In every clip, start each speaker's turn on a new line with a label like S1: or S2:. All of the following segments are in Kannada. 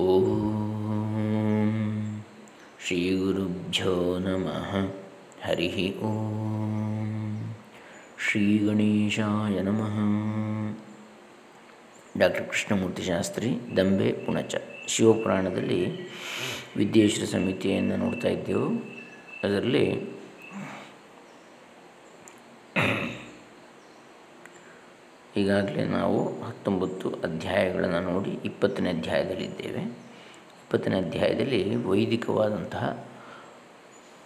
S1: ಓಂ ಶ್ರೀ ಗುರುಭ್ಯೋ ನಮಃ ಹರಿ ಓಂ ಶ್ರೀ ಗಣೇಶಾಯ ನಮಃ ಡಾಕ್ಟರ್ ಕೃಷ್ಣಮೂರ್ತಿ ಶಾಸ್ತ್ರಿ ದಂಬೆ ಪುಣಚ। ಶಿವಪುರಾಣದಲ್ಲಿ ವಿದ್ಯೇಶ್ವರ ಸಮಿತಿಯನ್ನು ನೋಡ್ತಾ ಇದ್ದೆವು. ಅದರಲ್ಲಿ ಈಗಾಗಲೇ ನಾವು ಹತ್ತೊಂಬತ್ತು ಅಧ್ಯಾಯಗಳನ್ನು ನೋಡಿ ಇಪ್ಪತ್ತನೇ ಅಧ್ಯಾಯದಲ್ಲಿದ್ದೇವೆ. ಇಪ್ಪತ್ತನೇ ಅಧ್ಯಾಯದಲ್ಲಿ ವೈದಿಕವಾದಂತಹ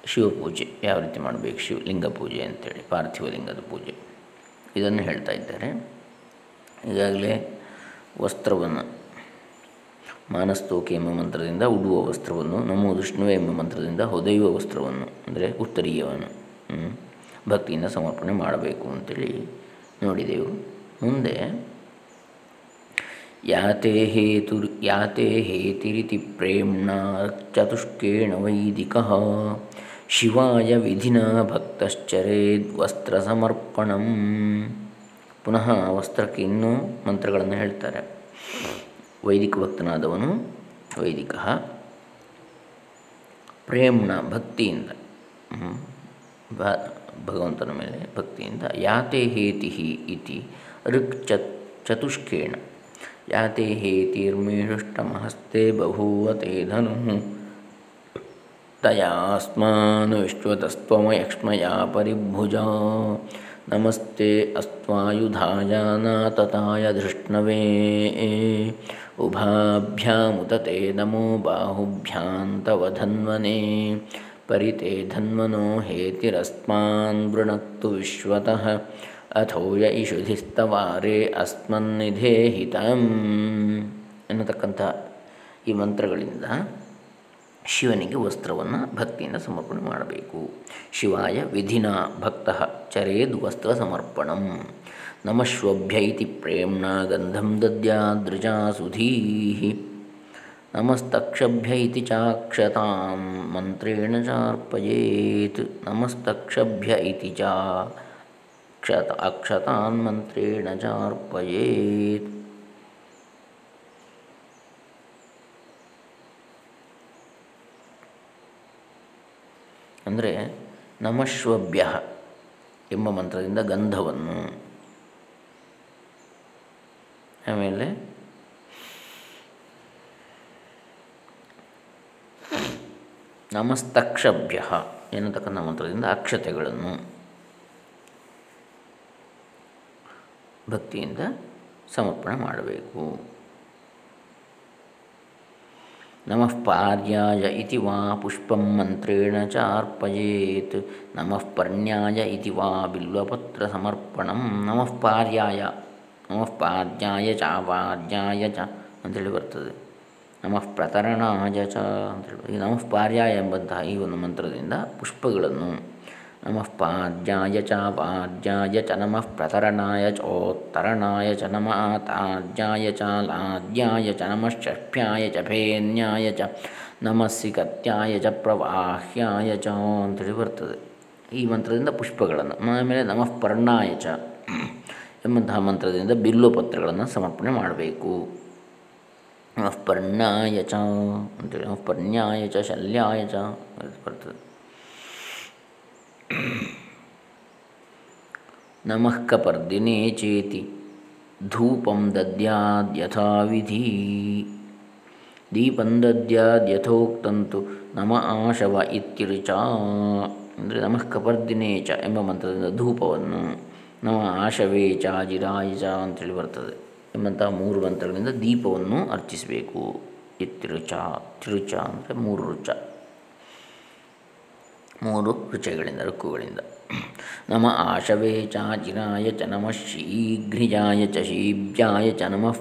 S1: ಶಿವಪೂಜೆ, ಯಾವ ರೀತಿ ಮಾಡಬೇಕು? ಶಿವಲಿಂಗ ಪೂಜೆ ಅಂತೇಳಿ, ಪಾರ್ಥಿವ ಲಿಂಗದ ಪೂಜೆ. ಇದನ್ನು ಹೇಳ್ತಾ ಇದ್ದಾರೆ. ಈಗಾಗಲೇ ವಸ್ತ್ರವನ್ನು, ಮಾನಸ್ತೋಕೆ ಎಂಬ ಮಂತ್ರದಿಂದ ಉಡುವ ವಸ್ತ್ರವನ್ನು, ನಮೋ ವಿಷ್ಣುವೆ ಎಂಬ ಮಂತ್ರದಿಂದ ಹೊದೆಯುವ ವಸ್ತ್ರವನ್ನು, ಅಂದರೆ ಉತ್ತರೀಯವನ್ನು ಭಕ್ತಿಯಿಂದ ಸಮರ್ಪಣೆ ಮಾಡಬೇಕು ಅಂತೇಳಿ ನೋಡಿದೆವು. ಮುಂದೆ, ಯಾತೆ ಹೇತುರ್ ಯಾತೆ ಹೇತಿರಿತಿ ಪ್ರೇಮ್ಣ ಚತುಷ್ಕೇಣ ವೈದಿಕ, ಶಿವಾಯ ವಿಧಿನ ಭಕ್ತಶ್ಚರೇದ್ ವಸ್ತ್ರ ಸಮರ್ಪಣಂ ಪುನಃ ವಸ್ತ್ರಕ್ಕೆ ಇನ್ನೂ ಮಂತ್ರಗಳನ್ನು ಹೇಳ್ತಾರೆ. ವೈದಿಕ ಭಕ್ತನಾದವನು ವೈದಿಕ ಪ್ರೇಮ್ಣ ಭಕ್ತಿಯಿಂದ ಭಗವಂತನ ಮೇಲೆ ಭಕ್ತಿಯಿಂದ, ಯಾತೆ ಹೇತಿ ಇತಿ ऋक् चत् चतुष्केण। याते हेतिर्मीषुष्टमहस्ते बभूव ते धनुः। तयास्मान् विश्वतस्त्वमयक्ष्मया परिभुजा। नमस्ते अस्त्वायुधायानातताय धृष्णवे। उभाभ्यामुतते नमो बाहुभ्यां परिते धन्वनो हेतिरस्मान् वृणक्तु विश्वतः। ಅಥೋಯ ಇಶುಧಿಸ್ತವಾರೇ ಅಸ್ಮನ್ನಿಧೇಹಿತಂ ಎನ್ನತಕ್ಕಂಥ ಈ ಮಂತ್ರಗಳಿಂದ ಶಿವನಿಗೆ ವಸ್ತ್ರವನ್ನು ಭಕ್ತಿಯಿಂದ ಸಮರ್ಪಣೆ ಮಾಡಬೇಕು. ಶಿವಾಯ ವಿಧಿನ ಭಕ್ತ ಚರೇದ್ ವಸ್ತ್ರ ಸಮರ್ಪಣಂ. ನಮಶ್ವಭ್ಯೈತಿ ಪ್ರೇಮ್ಣ ಗಂಧಂ ದದ್ಯಾದೃಜಾ ಸುಧೀ ನಮಸ್ತಕ್ಷಭ್ಯ ಚಾಕ್ಷತಾಂ ಮಂತ್ರೇಣ ಚಾರ್ಪಯೇತ್. ನಮಸ್ತಕ್ಷಭ್ಯ ಇತಿ ಚ ಅಕ್ಷತ ಅಕ್ಷತಾನ್ ಮಂತ್ರೇಣ ಚಾರ್ಪಯೇತ್ ಅಂದರೆ ನಮಶ್ವಭ್ಯ ಎಂಬ ಮಂತ್ರದಿಂದ ಗಂಧವನ್ನು. ಆಮೇಲೆ ನಮಸ್ತಕ್ಷಭ್ಯ ಎನ್ನತಕ್ಕಂಥ ಮಂತ್ರದಿಂದ ಅಕ್ಷತೆಗಳನ್ನು. ಭಕ್ತಿಯಿಂದ ಸಮರ್ಪಣೆ ಮಾಡಬೇಕು. ನಮಃ ಪಾರ್ಯಾಯ ಇತಿ ವಾ ಪುಷ್ಪಂ ಮಂತ್ರೇಣ ಚಾರ್ಪಯೇತ್. ನಮಃ ಪರ್ಣ್ಯಾಯ ಇತಿ ವಾ ಬಿಲ್ವಪತ್ರ ಸಮರ್ಪಣಂ. ನಮಃ ಪಾರ್ಯಾಯ ನಮಃ ಪಾರ್ಯಾಯ ಚ ವಾರ್ಯಾಯ ಚ ಅಂತೇಳಿ ಬರ್ತದೆ. ನಮಃ ಪ್ರತರಣಾಯ ಚ ಅಂತೇಳಿ ನಮಃ ಪಾರ್ಯಾಯ ಎಂಬಂತಹ ಈ ಒಂದು ಮಂತ್ರದಿಂದ ಪುಷ್ಪಗಳನ್ನು ನಮಃ ಪಾದ್ಯಾಯ ಚ ವಾದ್ಯಾಯ ಚ ನಮಃ ಪ್ರತರಣಾಯ ಚೋತ್ತರಣಾಯ ಚ ನಮಃ ತಾಜ್ಯಾಯ ಚ ಲಾದ್ಯಾಯ ಚ ನಮಃ ಷಷ್ಠ್ಯಾಯ ಚ ಫೇನ್ಯಾಯ ಚ ನಮಸ್ಸಿ ಕತ್ಯಾಯ ಚ ಪ್ರವಾಹ್ಯಾಯ ಚ ಅಂತೇಳಿ ಬರ್ತದೆ ಈ ಮಂತ್ರದಿಂದ ಪುಷ್ಪಗಳನ್ನು, ಆಮೇಲೆ ನಮಃ ಪರ್ಣಾಯ ಚ ಎಂಬಂತಹ ಮಂತ್ರದಿಂದ ಬಿಲ್ಲು ಪತ್ರಗಳನ್ನು ಸಮರ್ಪಣೆ ಮಾಡಬೇಕು. ನಮಃ ಪರ್ಣಾಯ ಚ ಅಂತೇಳಿ ನಮಃ ಪರ್ಣ್ಯಾಯ ಚ ಶಲ್ಯಾಯ ಚ ಬರ್ತದೆ. ನಮಃ ಕಪರ್ದಿನೇ ಚೇತಿ ಧೂಪಂ ದದ್ಯಾದ್ಯಥಾ ವಿಧಿ ದೀಪಂ ದದ್ಯಾದ್ಯಥೋಕ್ತಂತು ನಮ ಆಶವ ಇತ್ಯರ್ಚ ಅಂದರೆ ನಮಃ ಕಪರ್ದಿನೇ ಚ ಎಂಬ ಮಂತ್ರದಿಂದ ಧೂಪವನ್ನು ನಮ ಆಶವೇ ಚ ಜಿರಾಯ ಚ ಅಂತೇಳಿ ಬರ್ತದೆ ಎಂಬಂತಹ ಮೂರು ಮಂತ್ರಗಳಿಂದ ದೀಪವನ್ನು ಅರ್ಚಿಸಬೇಕು. ಇತ್ತಿರುಚ ತಿರುಚ ಅಂದರೆ ಮೂರು ರುಚ. ಮೂರು ರುಚಿಗಳಿಂದ ಋಕ್ಕುಗಳಿಂದ. ನಮ ಆಶವೇ ಚ ಜಿನಾಯ ಚ ನಮಃ ಶೀಘ್ರಿಜಾಯ ಚ ಶೀಭ್ಯಾಯ ಚ ನಮಃ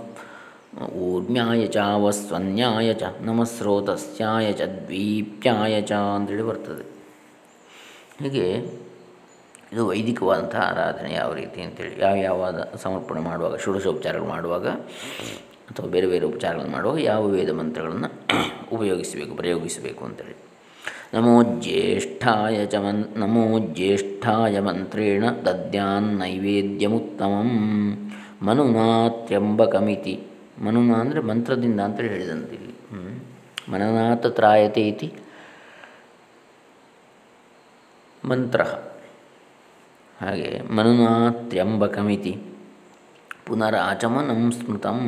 S1: ಊರ್ಮ್ಯಾಯ ಚ ವಸ್ವನ್ಯಾಯ ಚ ನಮಃ ಸ್ರೋತಸ್ಯಾಯ ಚ ದ್ವೀಪ್ಯಾಯ ಚ ಅಂತೇಳಿ ಬರ್ತದೆ. ಹೀಗೆ ಇದು ವೈದಿಕವಾದಂಥ ಆರಾಧನೆ ಯಾವ ರೀತಿ ಅಂತೇಳಿ, ಯಾವ ಯಾವ ಸಮರ್ಪಣೆ ಮಾಡುವಾಗ, ಷೋಡಶೋಪಚಾರಗಳು ಮಾಡುವಾಗ ಅಥವಾ ಬೇರೆ ಬೇರೆ ಉಪಚಾರಗಳನ್ನು ಮಾಡುವಾಗ ಯಾವ ವೇದ ಮಂತ್ರಗಳನ್ನು ಉಪಯೋಗಿಸಬೇಕು, ಪ್ರಯೋಗಿಸಬೇಕು ಅಂತೇಳಿ. ನಮೋ ಚ ಮನ್ ನಮೋ ಜ್ಯೇಷ್ಠಾಯ ಮಂತ್ರೇಣ ದದ್ಯಾನ್ನೈವೇದ್ಯಮುತ್ತಮಂ ಮನುನಾತ್ಯಂಬಕಮಿತಿ ಮನುನ ಅಂದರೆ ಮಂತ್ರದಿಂದ ಅಂತೇಳಿ ಹೇಳಿದಂತೆ ಇಲ್ಲಿ ಮನನಾಥ ತ್ರಾಯತೆ ಇತಿ ಮಂತ್ರ. ಹಾಗೆ ಪುನರ ಪುನರಾಚಮನಂ ಸ್ಮೃತಂ.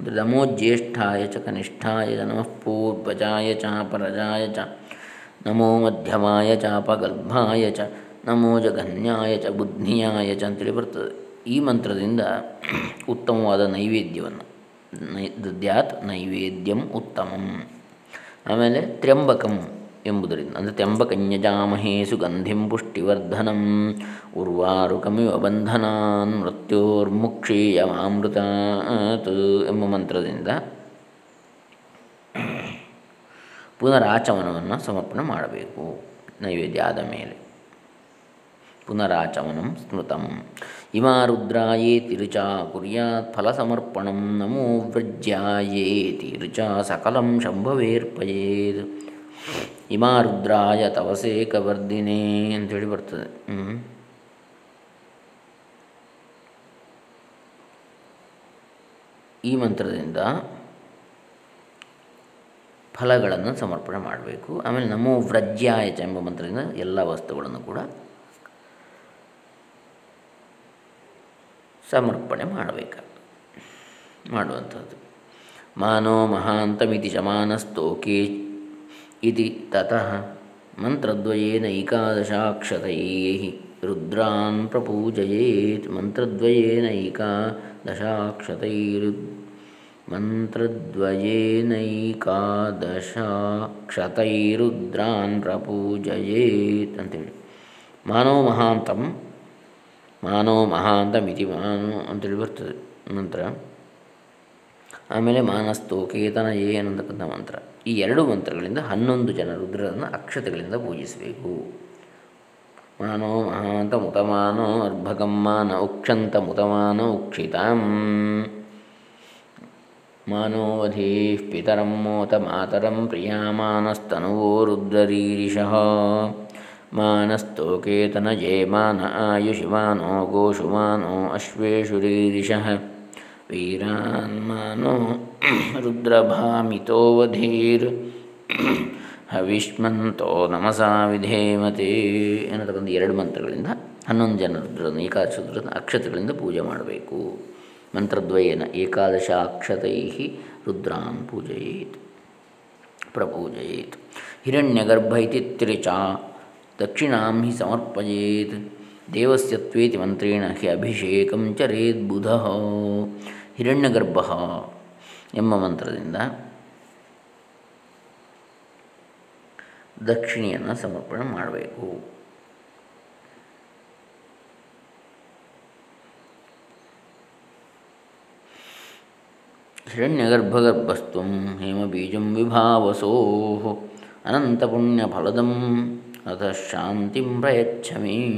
S1: ನಮೋ ಜ್ಯೇಷ್ಠಾಯ ಚ ಕನಿಷ್ಠಾಯ ಚ ನಮಃ ಪೂರ್ವಜಾಯ ಚಾಪರಜಾಯ ಚ ನಮೋ ಮಧ್ಯಮಾಯ ಚಾಪಗರ್ಭಾಯ ಚ ನಮೋ ಜಘನ್ಯಾಯ ಚ ಬುದ್ಧಿಯಾಯ ಚ ಅಂತೇಳಿ ಬರ್ತದೆ ಈ ಮಂತ್ರದಿಂದ ಉತ್ತಮವಾದ ನೈವೇದ್ಯವನ್ನು ನೈ ದ್ಯಾತ್ ನೈವೇದ್ಯಂ ಉತ್ತಮಂ ಆಮೇಲೆ ತ್ರ್ಯಂಬಕಂ ಎಂಬುದರಿಂದ ಅಂದರೆ ತ್ರ್ಯಂಬಕನ್ಯಜಾಮಹೇ ಸುಗಂಧಿಂ ಪುಷ್ಟಿವರ್ಧನಂ ಉರ್ವಾರುಕಮಿವ ಬಂಧನಾನ್ ಮೃತ್ಯೋರ್ಮುಕ್ಷೀಯಮಾಮೃತಾತ್ ಎಂಬ ಮಂತ್ರದಿಂದ ಪುನರಾಚಮನವನ್ನು ಸಮರ್ಪಣೆ ಮಾಡಬೇಕು. ನೈವೇದ್ಯ ಆದ ಮೇಲೆ. ಪುನರಾಚಮನಂ ಸ್ಮೃತಂ. ಇಮಾ ರುದ್ರಾಯೇತಿ ರುಚಾ ಕುರ್ಯಾತ್ ಫಲಸಮರ್ಪಣಂ. ನಮೋ ವ್ರಜ್ಯಾಯೇತಿ ರುಚಾ ಸಕಲಂ ಶಂಭವೇರ್ಪಯೇತ್ ಇಮಾರುದ್ರಾಯ ಅಂತ ಹೇಳಿ ಬರ್ತದೆ. ಈ ಮಂತ್ರದಿಂದ ಫಲಗಳನ್ನು ಸಮರ್ಪಣೆ ಮಾಡಬೇಕು. ಆಮೇಲೆ ನಮೋ ವ್ರಜ್ಯಾಯ ಎಂಬ ಮಂತ್ರದಿಂದ ಎಲ್ಲ ವಸ್ತುಗಳನ್ನು ಕೂಡ ಸಮರ್ಪಣೆ ಮಾಡಬೇಕು. ಮಾಡುವಂಥದ್ದು. ಮಾನೋ ಮಹಾಂತಮಿತಿ ಶಮಾನಸ್ತೋಕೆ ಇತಿ ತತಃ ಮಂತ್ರದ್ವಯೇನ ಏಕಾದಶಾಕ್ಷತೈ ರುದ್ರಾನ್ ಪ್ರಪೂಜಯೇತ್ ಮಂತ್ರದ್ವಯೇನ ಏಕಾದಶಾಕ್ಷತೈರು ಮಂತ್ರದ್ವಯೇನೈಕಾದಶಾಕ್ಷತೈರುದ್ರಾನ್ ಪ್ರಪೂಜಯೇತ್ ಅಂತೇಳಿ. ಮಾನೋ ಮಹಾಂತಂ, ಮಾನೋ ಮಹಾಂತಮಿತಿ ಮಾನೋ ಅಂತೇಳಿ ಬರ್ತದೆ ನಂತರ. ಆಮೇಲೆ ಮಾನಸ್ತೋಕೇತನ ಏ ಅನ್ನತಕ್ಕಂಥ ಮಂತ್ರ. ಈ ಎರಡು ಮಂತ್ರಗಳಿಂದ ಹನ್ನೊಂದು ಜನ ರುದ್ರರನ್ನು ಅಕ್ಷತೆಗಳಿಂದ ಪೂಜಿಸಬೇಕು. ಮಾನೋ ಮಹಾಂತ ಮುತಮಾನೋ ಅರ್ಭಗಮ್ಮಾನ ಉಕ್ಷಂತ ಮುತಮಾನ ಉಕ್ಷಿತಾಂ. ಮಾನೋವಧೀ ಪಿತರಂ ಮೋತ ಮಾತರಂ ಪ್ರಿಯಾಮಾನಸ್ತನುವೋ ರುದ್ರರೀರಿಷಃ ಮಾನಸ್ತೋಕೇತನ ಜೇಮಾನ ಆಯುಷಿಮಾನೋ ಗೋಷುಮಾನೋ ವೀರಾನ್ ವೀರಾನ್ಮಾನೋ ರುದ್ರಭಾಮಿತೋವಧೀರ್ ಹವಿಷ್ಮಂತೋ ನಮಸಾ ವಿಧೇಮತೆ ಅನ್ನತಕ್ಕಂಥ ಎರಡು ಮಂತ್ರಗಳಿಂದ ಹನ್ನೊಂದು ಜನ ರುದ್ರನ್ನು ಏಕಾದಶ ರುದ್ರನ ಅಕ್ಷತೆಗಳಿಂದ ಪೂಜೆ ಮಾಡಬೇಕು। ಮಂತ್ರದ್ವಯೇನ ಏಕಾದಶ ಅಕ್ಷತೈ ರುದ್ರಾನ್ ಪೂಜಯೇತ್, ಪ್ರಪೂಜಯೇತ್. ಹಿರಣ್ಯಗರ್ಭ ಇತಿ ತ್ರಿಚಾ, ದಕ್ಷಿಣಾಂ ಹಿ ಸಮರ್ಪಯೇತ್. ದೇವಸ್ಯತ್ವೇತಿ ಮಂತ್ರೇಣ ಹಿ ಅಭಿಷೇಕಂ ಚರೇತ್ ಬುಧ. ಹಿರಣ್ಯಗರ್ಭ ಎಂಬ ಮಂತ್ರದಿಂದ ದಕ್ಷಿಣೆಯನ್ನು ಸಮರ್ಪಣೆ ಮಾಡಬೇಕು. ಹಿರಣ್ಯಗರ್ಭಗರ್ಭಸ್ತ್ವ ಹೇಮಬೀಜಂ ವಿಭಾವಸೋ ಅನಂತಪುಣ್ಯಫಲದಂ ಅಥ ಶಾಂತಿಂ ಪ್ರಯಚ್ಛಮಿ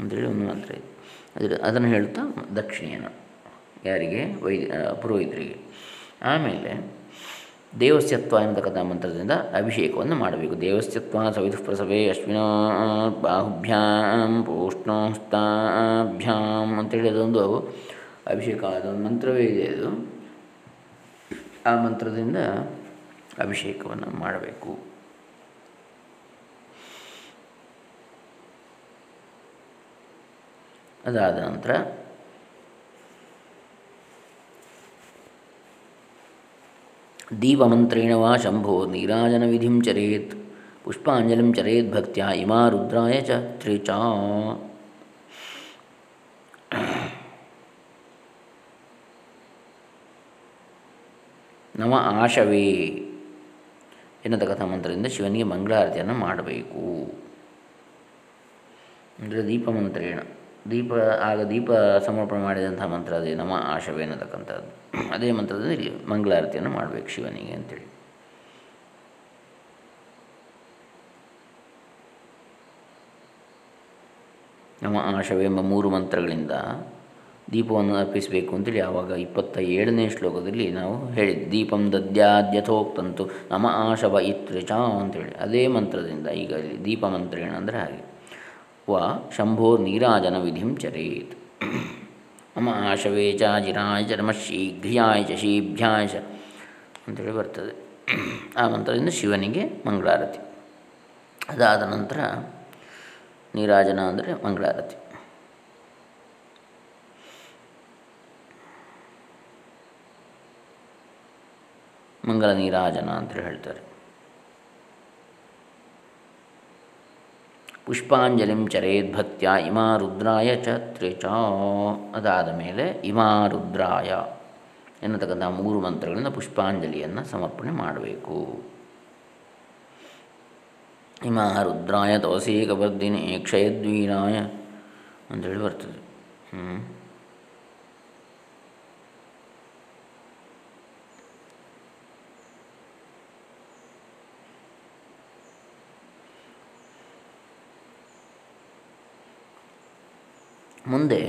S1: ಅಂತೇಳಿ ಒಂದು ಮಾತ್ರ ಇದೆ ಅದ್ರ ಅದನ್ನು ಹೇಳ್ತಾ ದಕ್ಷಿಣೆಯನ್ನು ಯಾರಿಗೆ? ವೈ ಪುರೋಹಿತರಿಗೆ ಆಮೇಲೆ ದೇವಸ್ಯತ್ವ ಎನ್ನತಕ್ಕಂಥ ಮಂತ್ರದಿಂದ ಅಭಿಷೇಕವನ್ನು ಮಾಡಬೇಕು. ದೇವಸ್ಯತ್ವ ಸವಿತು ಪ್ರಸವೇ ಅಶ್ವಿನ ಬಾಹುಭ್ಯಾಂ ಪೋಷ್ಣೋಸ್ತಾಭ್ಯಾಂ ಅಂತೇಳಿ ಅದೊಂದು ಅಭಿಷೇಕ ಅದೊಂದು ಮಂತ್ರವೇ ಇದೆ ಅದು ಆ ಮಂತ್ರದಿಂದ ಅಭಿಷೇಕವನ್ನು ಮಾಡಬೇಕು. ಅದಾದ ನಂತರ ದೀಪಮಂತ್ರೇಣ ವಾ ಶಂಭೋ ನೀರಾಜನ ವಿಧಿಂ ಚರೇತ್, ಪುಷ್ಪಾಂಜಲಿಂ ಚರೇತ್ ಭಕ್ತಿಯ ಇಮಾ ರುದ್ರಾಯ ಚ ತ್ರಿಚಾ. ನಮ ಆಶವೇ ಎನ್ನತಕ್ಕಂಥ ಮಂತ್ರದಿಂದ ಶಿವನಿಗೆ ಮಂಗಳಾರತಿಯನ್ನು ಮಾಡಬೇಕು. ಅಂದರೆ ದೀಪ ಮಂತ್ರೇಣ ದೀಪ, ಆಗ ದೀಪ ಸಮರ್ಪಣೆ ಮಾಡಿದಂಥ ಮಂತ್ರ ಅದೇ, ನಮ ಆಶವೇ ಅನ್ನತಕ್ಕಂಥದ್ದು ಅದೇ ಮಂತ್ರದಲ್ಲಿ ಮಂಗಳಾರತಿಯನ್ನು ಮಾಡಬೇಕು ಶಿವನಿಗೆ ಅಂತೇಳಿ. ನಮ್ಮ ಆಶವೇ ಎಂಬ ಮೂರು ಮಂತ್ರಗಳಿಂದ ದೀಪವನ್ನು ಅರ್ಪಿಸಬೇಕು ಅಂತೇಳಿ ಆವಾಗ ಇಪ್ಪತ್ತ ಏಳನೇ ಶ್ಲೋಕದಲ್ಲಿ ನಾವು ಹೇಳಿ ದೀಪಂ ದದ್ಯಾದ್ಯಥೋಕ್ತಂತು ನಮ ಆಶವ ಇತ್ರಿಚಾ ಅಂತೇಳಿ. ಅದೇ ಮಂತ್ರದಿಂದ ಈಗ ದೀಪ ಮಂತ್ರ ಏನಂದರೆ ಹಾಗೆ. ವ ಶಂಭೋ ನೀರಾಜನ ವಿಧಿಂ ಚರೇತ್. ನಮ ಆಶವೇ ಚಾಜಿರಾಯ ಚ ನಮ ಶೀಘ್ರಿಯಾಯ ಚ ಶೀಭ್ಯಾಯ ಚ ಅಂತೇಳಿ ಬರ್ತದೆ. ಆ ಮಂತ್ರದಿಂದ ಶಿವನಿಗೆ ಮಂಗಳಾರತಿ. ಅದಾದ ನಂತರ ನೀರಾಜನ ಅಂದರೆ ಮಂಗಳಾರತಿ. ಮಂಗಲ ನೀರಾಜನ ಅಂತೇಳಿ ಹೇಳ್ತಾರೆ. ಪುಷ್ಪಾಂಜಲಿಂ ಚರೇದ್ಭಕ್ತ್ಯ ಇಮಾ ರುದ್ರಾಯ ಚ ತ್ರಿಚ ಅದಾದ ಮೇಲೆ ಇಮಾ ರುದ್ರಾಯ ಎನ್ನತಕ್ಕಂಥ ಮೂರು ಮಂತ್ರಗಳಿಂದ ಪುಷ್ಪಾಂಜಲಿಯನ್ನು ಸಮರ್ಪಣೆ ಮಾಡಬೇಕು. ಇಮಾ ರುದ್ರಾಯ ತೋಸೀಕವರ್ಧಿನಿ ಕ್ಷಯದ್ವೀರಾಯ ಅಂತೇಳಿ ಬರ್ತದೆ. ಹ್ಞೂ ಮುಂದೆ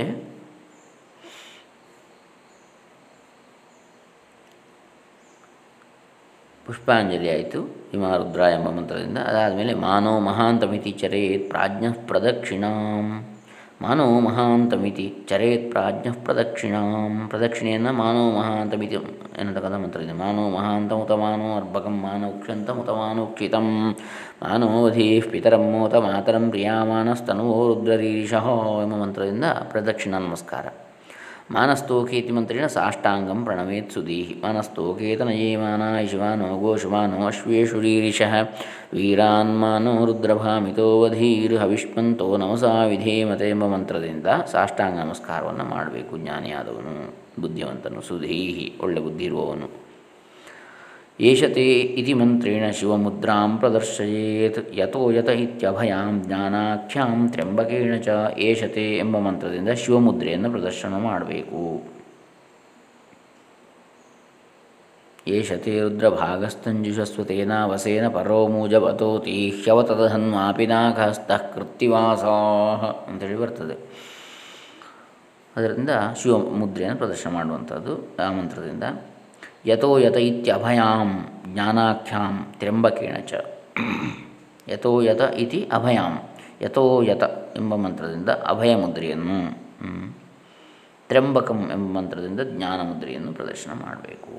S1: ಪುಷ್ಪಾಂಜಲಿ ಆಯಿತು ಹಿಮಾರುದ್ರ ಎಂಬ ಮಂತ್ರದಿಂದ ಅದಾದಮೇಲೆ ಮಾನೋ ಮಹಾಂತಮಿತಿ ಚರೇತ್ ಪ್ರಾಜ್ಞ ಪ್ರದಕ್ಷಿಣಾಂ. ಮಾನೋ ಮಹಾಂತಮಿತಿ ಚರೇತ್ ಪ್ರಾಜ್ಞ ಪ್ರದಕ್ಷಿಣಾಂ ಪ್ರದಕ್ಷಿಣೆಯನ್ನು ಮಾನೋ ಮಹಾಂತಮಿತಿ ಎನ್ನತಕ್ಕಂಥ ಮಂತ್ರದಿಂದ ಮಾನೋ ಮಹಾಂತಮುತ ಮಾನೋ ಅರ್ಭಕಂ ಮಾನೋ ಕ್ಷಂತಮುತ ಮಾನೋ ಕ್ಷಿತಂ ಪಿತರಂ ಮೋತ ಮಾತರಂ ಪ್ರಿಯಾಮಾನಸ್ತನುವೋ ರುದ್ರರೀರಿಷಃ ಎಂಬ ಮಂತ್ರದಿಂದ ಪ್ರದಕ್ಷಿಣ ನಮಸ್ಕಾರ ಮಾನಸ್ತೋಕೇತಿ ಮಂತ್ರೇಣ ಸಾಷ್ಟಾಂಗಂ ಪ್ರಣವೇತ್ ಸುದೀಹಿ ಮಾನಸ್ತೋಕೇತನಯೇಮಾನಾಯ ಶಿವಾನೋ ಗೋಶುಮಾನೋ ಅಶ್ವೇಶುರೀರಿಷಃ ವೀರಾನ್ಮಾನೋ ರುದ್ರಭಾಮಿತೋ ವಧೀರ್ ಹವಿಷ್ಮಂತೋ ನಮಸಾ ವಿಧೇಮತೆ ಎಂಬ ಮಂತ್ರದಿಂದ ಸಾಷ್ಟಾಂಗ ನಮಸ್ಕಾರವನ್ನು ಮಾಡಬೇಕು ಜ್ಞಾನಿಯಾದವನು, ಬುದ್ಧಿವಂತನು, ಸುಧೀಹಿ, ಒಳ್ಳೆ ಬುದ್ಧಿ ಇರುವವನು. ಏಷತೆ ಇತಿ ಮಂತ್ರೇಣ ಶಿವಮುದ್ರಾಂ ಪ್ರದರ್ಶಯೇತ್ ಯಥೋ ಯತ ಇತ್ಯಭಯಾಂ ಜ್ಞಾನಾಖ್ಯಾಂ ತ್ರ್ಯಂಬಕೇಣ ಚ ಏಷತೆ ಎಂಬ ಮಂತ್ರದಿಂದ ಶಿವಮುದ್ರೆಯನ್ನು ಪ್ರದರ್ಶನ ಮಾಡಬೇಕು. ಏಷತೆ ರುದ್ರಭಾಗಸ್ತಂಜುಷಸ್ವತೇನಾವಸೇನ ವಸೇನ ಪರೋ ಮೂಜವತೋತಿ ಹ್ಯವತದಹನ್ವಾಪಿ ನಾಗಹಸ್ತಃ ಕೃತ್ತಿವಾಸಾಹ ಅಂತೇಳಿ ಬರ್ತದೆ. ಅದರಿಂದ ಶಿವಮುದ್ರೆಯನ್ನು ಪ್ರದರ್ಶನ ಮಾಡುವಂಥದ್ದು ಆ ಮಂತ್ರದಿಂದ. ಯಥೋ ಯತ ಇತ್ಯಭಯಾಂ ಜ್ಞಾನಾಖ್ಯಾಂ ತ್ರ್ಯಂಬಕೇಣ ಚ ಯಥೋ ಯತ ಇತಿ ಅಭಯಾಂ ಯಥೋ ಯತ ಎಂಬ ಮಂತ್ರದಿಂದ ಅಭಯ ಮುದ್ರೆಯನ್ನು ತ್ರ್ಯಂಬಕಂ ಎಂಬ ಮಂತ್ರದಿಂದ ಜ್ಞಾನ ಮುದ್ರೆಯನ್ನು ಪ್ರದರ್ಶನ ಮಾಡಬೇಕು.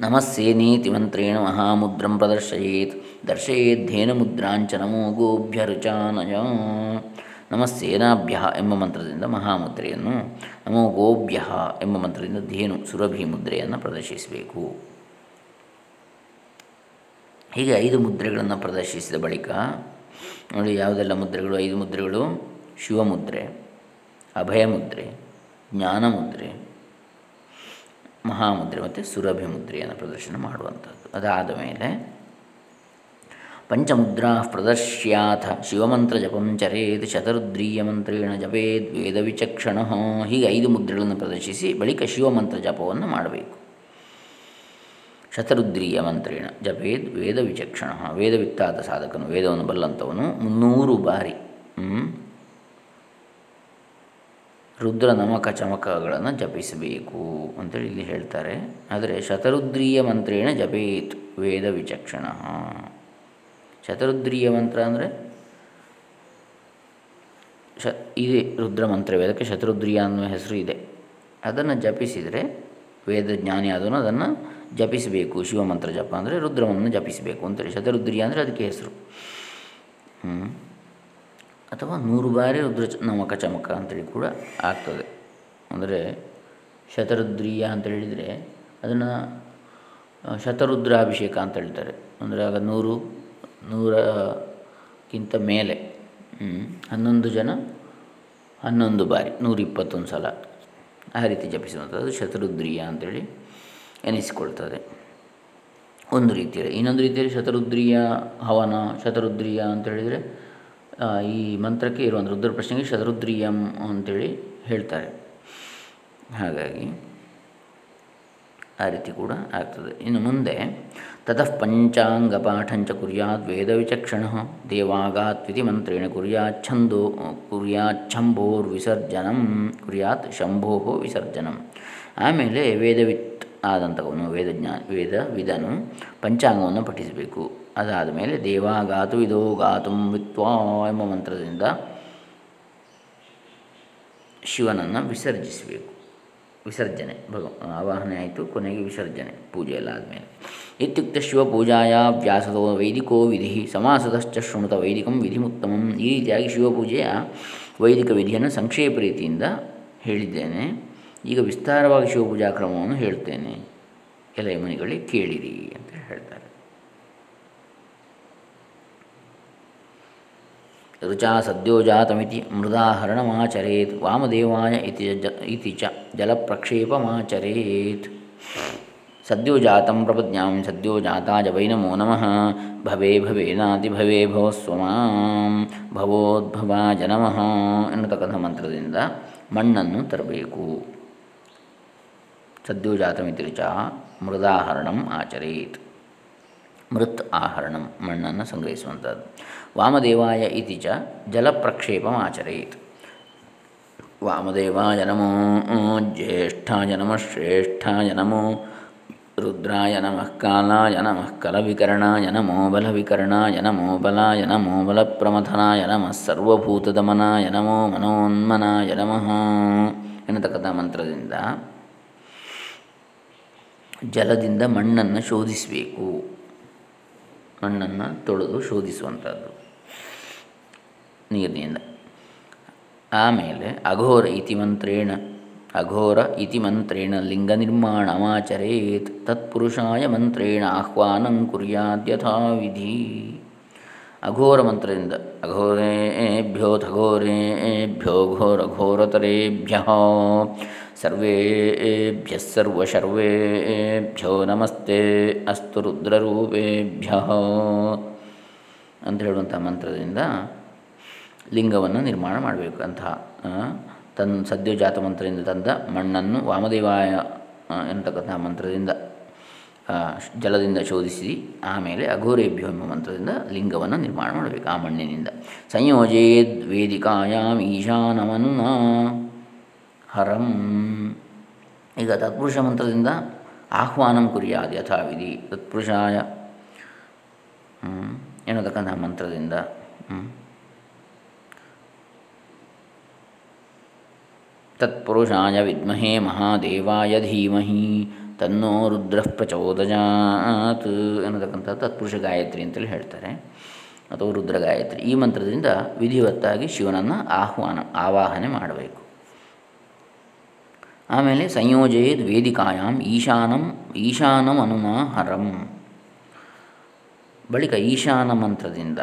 S1: ನಮಸ್ಸೇನೀತಿ ಮಂತ್ರೇಣ ಮಹಾಮುದ್ರಂ ಪ್ರದರ್ಶಯೇತ್ ದರ್ಶಯೇದ್ದೇನ ಮುದ್ರಾಂಚ ನಮೋ ಗೋಭ್ಯರುಚಾನಯ ನಮಸ್ಸೇನಾಭ್ಯ ಎಂಬ ಮಂತ್ರದಿಂದ ಮಹಾಮುದ್ರೆಯನ್ನು, ನಮೋ ಗೋಭ್ಯ ಎಂಬ ಮಂತ್ರದಿಂದ ಧೇನು, ಸುರಭಿ ಮುದ್ರೆಯನ್ನು ಪ್ರದರ್ಶಿಸಬೇಕು. ಹೀಗೆ ಐದು ಮುದ್ರೆಗಳನ್ನು ಪ್ರದರ್ಶಿಸಿದ ಬಳಿಕ, ನೋಡಿ ಯಾವುದೆಲ್ಲ ಮುದ್ರೆಗಳು, ಐದು ಮುದ್ರೆಗಳು? ಶಿವಮುದ್ರೆ ಅಭಯ ಮುದ್ರೆ ಜ್ಞಾನ ಮುದ್ರೆ ಮಹಾಮುದ್ರೆ ಮತ್ತು ಸುರಭಿ ಮುದ್ರೆಯನ್ನು ಪ್ರದರ್ಶನ ಮಾಡುವಂಥದ್ದು. ಅದಾದ ಮೇಲೆ ಪಂಚಮುದ್ರಾ ಪ್ರದರ್ಶ್ಯಾಥ ಶಿವಮಂತ್ರ ಜಪಂ ಚರೇತ್ ಶತರುದ್ರೀಯ ಮಂತ್ರೇಣ ಜಪೇದ್ ವೇದ ವಿಚಕ್ಷಣ. ಹೀಗೆ ಐದು ಮುದ್ರೆಗಳನ್ನು ಪ್ರದರ್ಶಿಸಿ ಬಳಿಕ ಶಿವಮಂತ್ರ ಜಪವನ್ನು ಮಾಡಬೇಕು. ಶತರುದ್ರೀಯ ಮಂತ್ರೇಣ ಜಪೇದ್ ವೇದ ವಿಚಕ್ಷಣ. ವೇದವಿತ್ತಾದ ಸಾಧಕನು, ವೇದವನ್ನು ಬಲ್ಲಂಥವನು ಮುನ್ನೂರು ಬಾರಿ ರುದ್ರ ನಮಕ ಚಮಕಗಳನ್ನು ಜಪಿಸಬೇಕು ಅಂತೇಳಿ ಇಲ್ಲಿ ಹೇಳ್ತಾರೆ. ಆದರೆ ಶತರುದ್ರೀಯ ಮಂತ್ರೇಣ ಜಪೇತ್ ವೇದ ವಿಚಕ್ಷಣ. ಶತರುದ್ರೀಯ ಮಂತ್ರ ಅಂದರೆ ಶ, ಇದೆ ರುದ್ರ ಮಂತ್ರವೇ. ಅದಕ್ಕೆ ಶತರುದ್ರಿಯ ಅನ್ನುವ ಹೆಸರು ಇದೆ. ಅದನ್ನು ಜಪಿಸಿದರೆ ವೇದ ಜ್ಞಾನಿ ಆದವನು ಅದನ್ನು ಜಪಿಸಬೇಕು. ಶಿವಮಂತ್ರ ಜಪ ಅಂದರೆ ರುದ್ರವನ್ನು ಜಪಿಸಬೇಕು ಅಂತೇಳಿ. ಶತರುದ್ರಿಯ ಅಂದರೆ ಅದಕ್ಕೆ ಹೆಸರು. ಅಥವಾ ನೂರು ಬಾರಿ ರುದ್ರ ನಮಕ ಚಮಕ ಅಂತೇಳಿ ಕೂಡ ಆಗ್ತದೆ. ಅಂದರೆ ಶತರುದ್ರಿಯ ಅಂತ ಹೇಳಿದರೆ ಅದನ್ನು ಶತರುದ್ರಾಭಿಷೇಕ ಅಂತ ಹೇಳ್ತಾರೆ. ಅಂದರೆ ಆಗ ನೂರು ನೂರಕ್ಕಿಂತ ಮೇಲೆ ಹನ್ನೊಂದು ಜನ, ಹನ್ನೊಂದು ಬಾರಿ, ನೂರಿಪ್ಪತ್ತೊಂದು ಸಲ. ಆ ರೀತಿ ಜಪಿಸುವಂಥದ್ದು ಶತರುದ್ರಿಯ ಅಂಥೇಳಿ ಎನಿಸಿಕೊಳ್ತದೆ. ಒಂದು ರೀತಿಯಲ್ಲಿ, ಇನ್ನೊಂದು ರೀತಿಯಲ್ಲಿ ಶತರುದ್ರಿಯ ಹವನ, ಶತರುದ್ರಿಯ ಅಂತೇಳಿದರೆ ಈ ಮಂತ್ರಕ್ಕೆ ಇರುವಂಥ ರುದ್ರ ಪ್ರಶ್ನೆಗೆ ಶತರುದ್ರಿಯಂ ಅಂತೇಳಿ ಹೇಳ್ತಾರೆ. ಹಾಗಾಗಿ ಆ ರೀತಿ ಕೂಡ ಆಗ್ತದೆ. ಇನ್ನು ಮುಂದೆ, ತತಃ ಪಂಚಾಂಗ ಪಾಠಂಚ ಕುರ್ಯಾತ್ ವೇದವಿಚಕ್ಷಣ ದೇವಾಗಾತ್ವಿತಿ ಮಂತ್ರೇಣ ಕುರ್ಯಾತ್ ಛಂದೋ, ಕುರ್ಯಾತ್ ವಿಸರ್ಜನಂ ಕುರ್ಯಾತ್ ಶಂಭೋ ವಿಸರ್ಜನಂ. ಆಮೇಲೆ ವೇದವಿತ್ ಆದಂಥವನು ವೇದಜ್ಞಾ ವೇದ ವಿಧನು ಪಂಚಾಂಗವನ್ನು ಪಠಿಸಬೇಕು. ಅದಾದ ಮೇಲೆ ದೇವಾಗಾತು ವಿಧೋ ಗಾತುಂ ವಿತ್ವಾ ಎಂಬ ಮಂತ್ರದಿಂದ ಶಿವನನ್ನು ವಿಸರ್ಜಿಸಬೇಕು. ವಿಸರ್ಜನೆ ಭಗ ಆವಾಹನೆ ಆಯಿತು, ಕೊನೆಗೆ ವಿಸರ್ಜನೆ, ಪೂಜೆ ಎಲ್ಲ ಆದಮೇಲೆ. ಇತ್ಯುಕ್ತ ಶಿವಪೂಜಾಯ ವ್ಯಾಸದೋ ವೈದಿಕೋ ವಿಧಿ ಸಮಾಸದಶ್ಚ ಶೃಣುತ ವೈದಿಕಂ ವಿಧಿಮುತ್ತಮಂ. ಈ ರೀತಿಯಾಗಿ ಶಿವಪೂಜೆಯ ವೈದಿಕ ವಿಧಿಯನ್ನು ಸಂಕ್ಷೇಪ ರೀತಿಯಿಂದ ಹೇಳಿದ್ದೇನೆ. ಈಗ ವಿಸ್ತಾರವಾಗಿ ಶಿವಪೂಜಾ ಕ್ರಮವನ್ನು ಹೇಳ್ತೇನೆ. ಎಲೆ ಮನೆಗಳಿಗೆ ಕೇಳಿರಿ ಅಂತ ಹೇಳ್ತಾರೆ. ರುಚಾ ಸದ್ಯೋಜಾತಮಿತಿ ಮೃದಾಹರಣಮಾಚರೇತ್ ವಾಮದೇವಾಯ ಇತಿ ಜ ಇತಿ ಚ ಜಲಪ್ರಕ್ಷೇಪಮಾಚರೇತ್ ಸದ್ಯೋಜಾತಂ ಪ್ರಪಜ್ಞಾಂ ಸದ್ಯೋಜಾತಾಯ ವೈ ನಮೋ ನಮಃ ಭವೇ ಭವೇನಾತಿ ಭವೇ ಭವಸ್ವಮಾಂ ಭವೋದ್ಭವಾಯ ನಮಃ ಎನ್ನತಕ್ಕಂಥ ಮಂತ್ರದಿಂದ ಮಣ್ಣನ್ನು ತರಬೇಕು। ಸದ್ಯೋಜಾತಮಿತಿ ರುಚ ಮೃದಾಹರಣಂ ಆಚರೇತ್। ಮೃತ್ ಆಹರಣಂ ಮಣ್ಣನ್ನು ಸಂಗ್ರಹಿಸುವಂಥದ್ದು। ವಾಮದೇವಾಯ ಇತಿ ಚ ಜಲಪ್ರಕ್ಷೇಪಮಾಚರೇತ್ ವಾಮದೇವಾಯ ನಮೋ ಜ್ಯೇಷ್ಠಾಯ ನಮಃ ಶ್ರೇಷ್ಠಾಯ ನಮೋ ರುದ್ರಾಯ ನಮಃ ಕಾಲಾಯ ನಮಃ ಕಲವಿಕರಣಾಯ ನಮೋ ಬಲವಿಕರಣಾಯ ನಮೋ ಬಲಾಯ ನಮೋ ಬಲಪ್ರಮಥನಾಯ ನಮಃ ಸರ್ವಭೂತದಮನಾಯ ನಮೋ ಮನೋನ್ಮನಾಯ ನಮಃ ಎನ್ನತಕ್ಕಂಥ ಮಂತ್ರದಿಂದ ಜಲದಿಂದ ಮಣ್ಣನ್ನು ಶೋಧಿಸಬೇಕು. ಮಣ್ಣನ್ನು ತೊಳೆದು ಶೋಧಿಸುವಂಥದ್ದು. ನೀರಿನಿಂದ. ಆಮೇಲೆ ಅಘೋರ ಇತಿ ಮಂತ್ರೇಣ ಅಘೋರ ಇತಿ ಮಂತ್ರೇಣ ಲಿಂಗ ನಿರ್ಮಾಣಮಾಚರೇತ್ ತತ್ಪುರುಷಾಯ ಮಂತ್ರೇಣ ಆಹ್ವಾನಂ ಕುರ್ಯಾದ ವಿಧಿ ಅಘೋರ ಮಂತ್ರದಿಂದ, ಅಘೋರೇಭ್ಯೋ ಥಘೋರೇಭ್ಯೋ ಘೋರ ಘೋರತರೇಭ್ಯ, ಸರ್ವೇಭ್ಯ ಸರ್ವಶರ್ವೇಭ್ಯೋ ನಮಸ್ತೆ ಅಸ್ತು ರುದ್ರರೂಪೇಭ್ಯ. ಅಂತ ಹೇಳುವಂಥ ಮಂತ್ರದಿಂದ ಲಿಂಗವನ್ನು ನಿರ್ಮಾಣ ಮಾಡಬೇಕು. ಅಂತಹ ತನ್ನ ಸದ್ಯೋಜಾತ ಮಂತ್ರದಿಂದ ತಂದ ಮಣ್ಣನ್ನು ವಾಮದೇವಾಯ ಎನ್ನತಕ್ಕಂತಹ ಮಂತ್ರದಿಂದ ಜಲದಿಂದ ಶೋಧಿಸಿ ಆಮೇಲೆ ಅಘೋರೇಭ್ಯೋ ಎಂಬ ಮಂತ್ರದಿಂದ ಲಿಂಗವನ್ನು ನಿರ್ಮಾಣ ಮಾಡಬೇಕು ಆ ಮಣ್ಣಿನಿಂದ. ಸಂಯೋಜೇದ್ ವೇದಿಕಾಯಾಮ್ ಈಶಾನವನ್ನ ಹರಂ. ಈಗ ತತ್ಪುರುಷ ಮಂತ್ರದಿಂದ ಆಹ್ವಾನಂ ಕುರಿಯಾದ ಯಥಾವಿಧಿ. ತತ್ಪುರುಷಾಯ ಎನ್ನತಕ್ಕಂತಹ ಮಂತ್ರದಿಂದ ತತ್ಪುರುಷಾಯ ವಿದ್ಮಹೇ ಮಹಾದೇವಾಯ ಧೀಮಹಿ ತನ್ನೋ ರುದ್ರ ಪ್ರಚೋದಜಾತ್ ಎನ್ನತಕ್ಕಂಥ ತತ್ಪುರುಷ ಗಾಯತ್ರಿ ಅಂತೇಳಿ ಹೇಳ್ತಾರೆ. ಅಥವಾ ರುದ್ರ ಗಾಯತ್ರಿ. ಈ ಮಂತ್ರದಿಂದ ವಿಧಿವತ್ತಾಗಿ ಶಿವನನ್ನು ಆಹ್ವಾನ, ಆವಾಹನೆ ಮಾಡಬೇಕು. ಆಮೇಲೆ ಸಂಯೋಜಯೇದ್ ವೇದಿಕಾಯಾಮ್ ಈಶಾನಂ ಈಶಾನಂ ಹರಂ ಬಳಿಕ ಈಶಾನ ಮಂತ್ರದಿಂದ,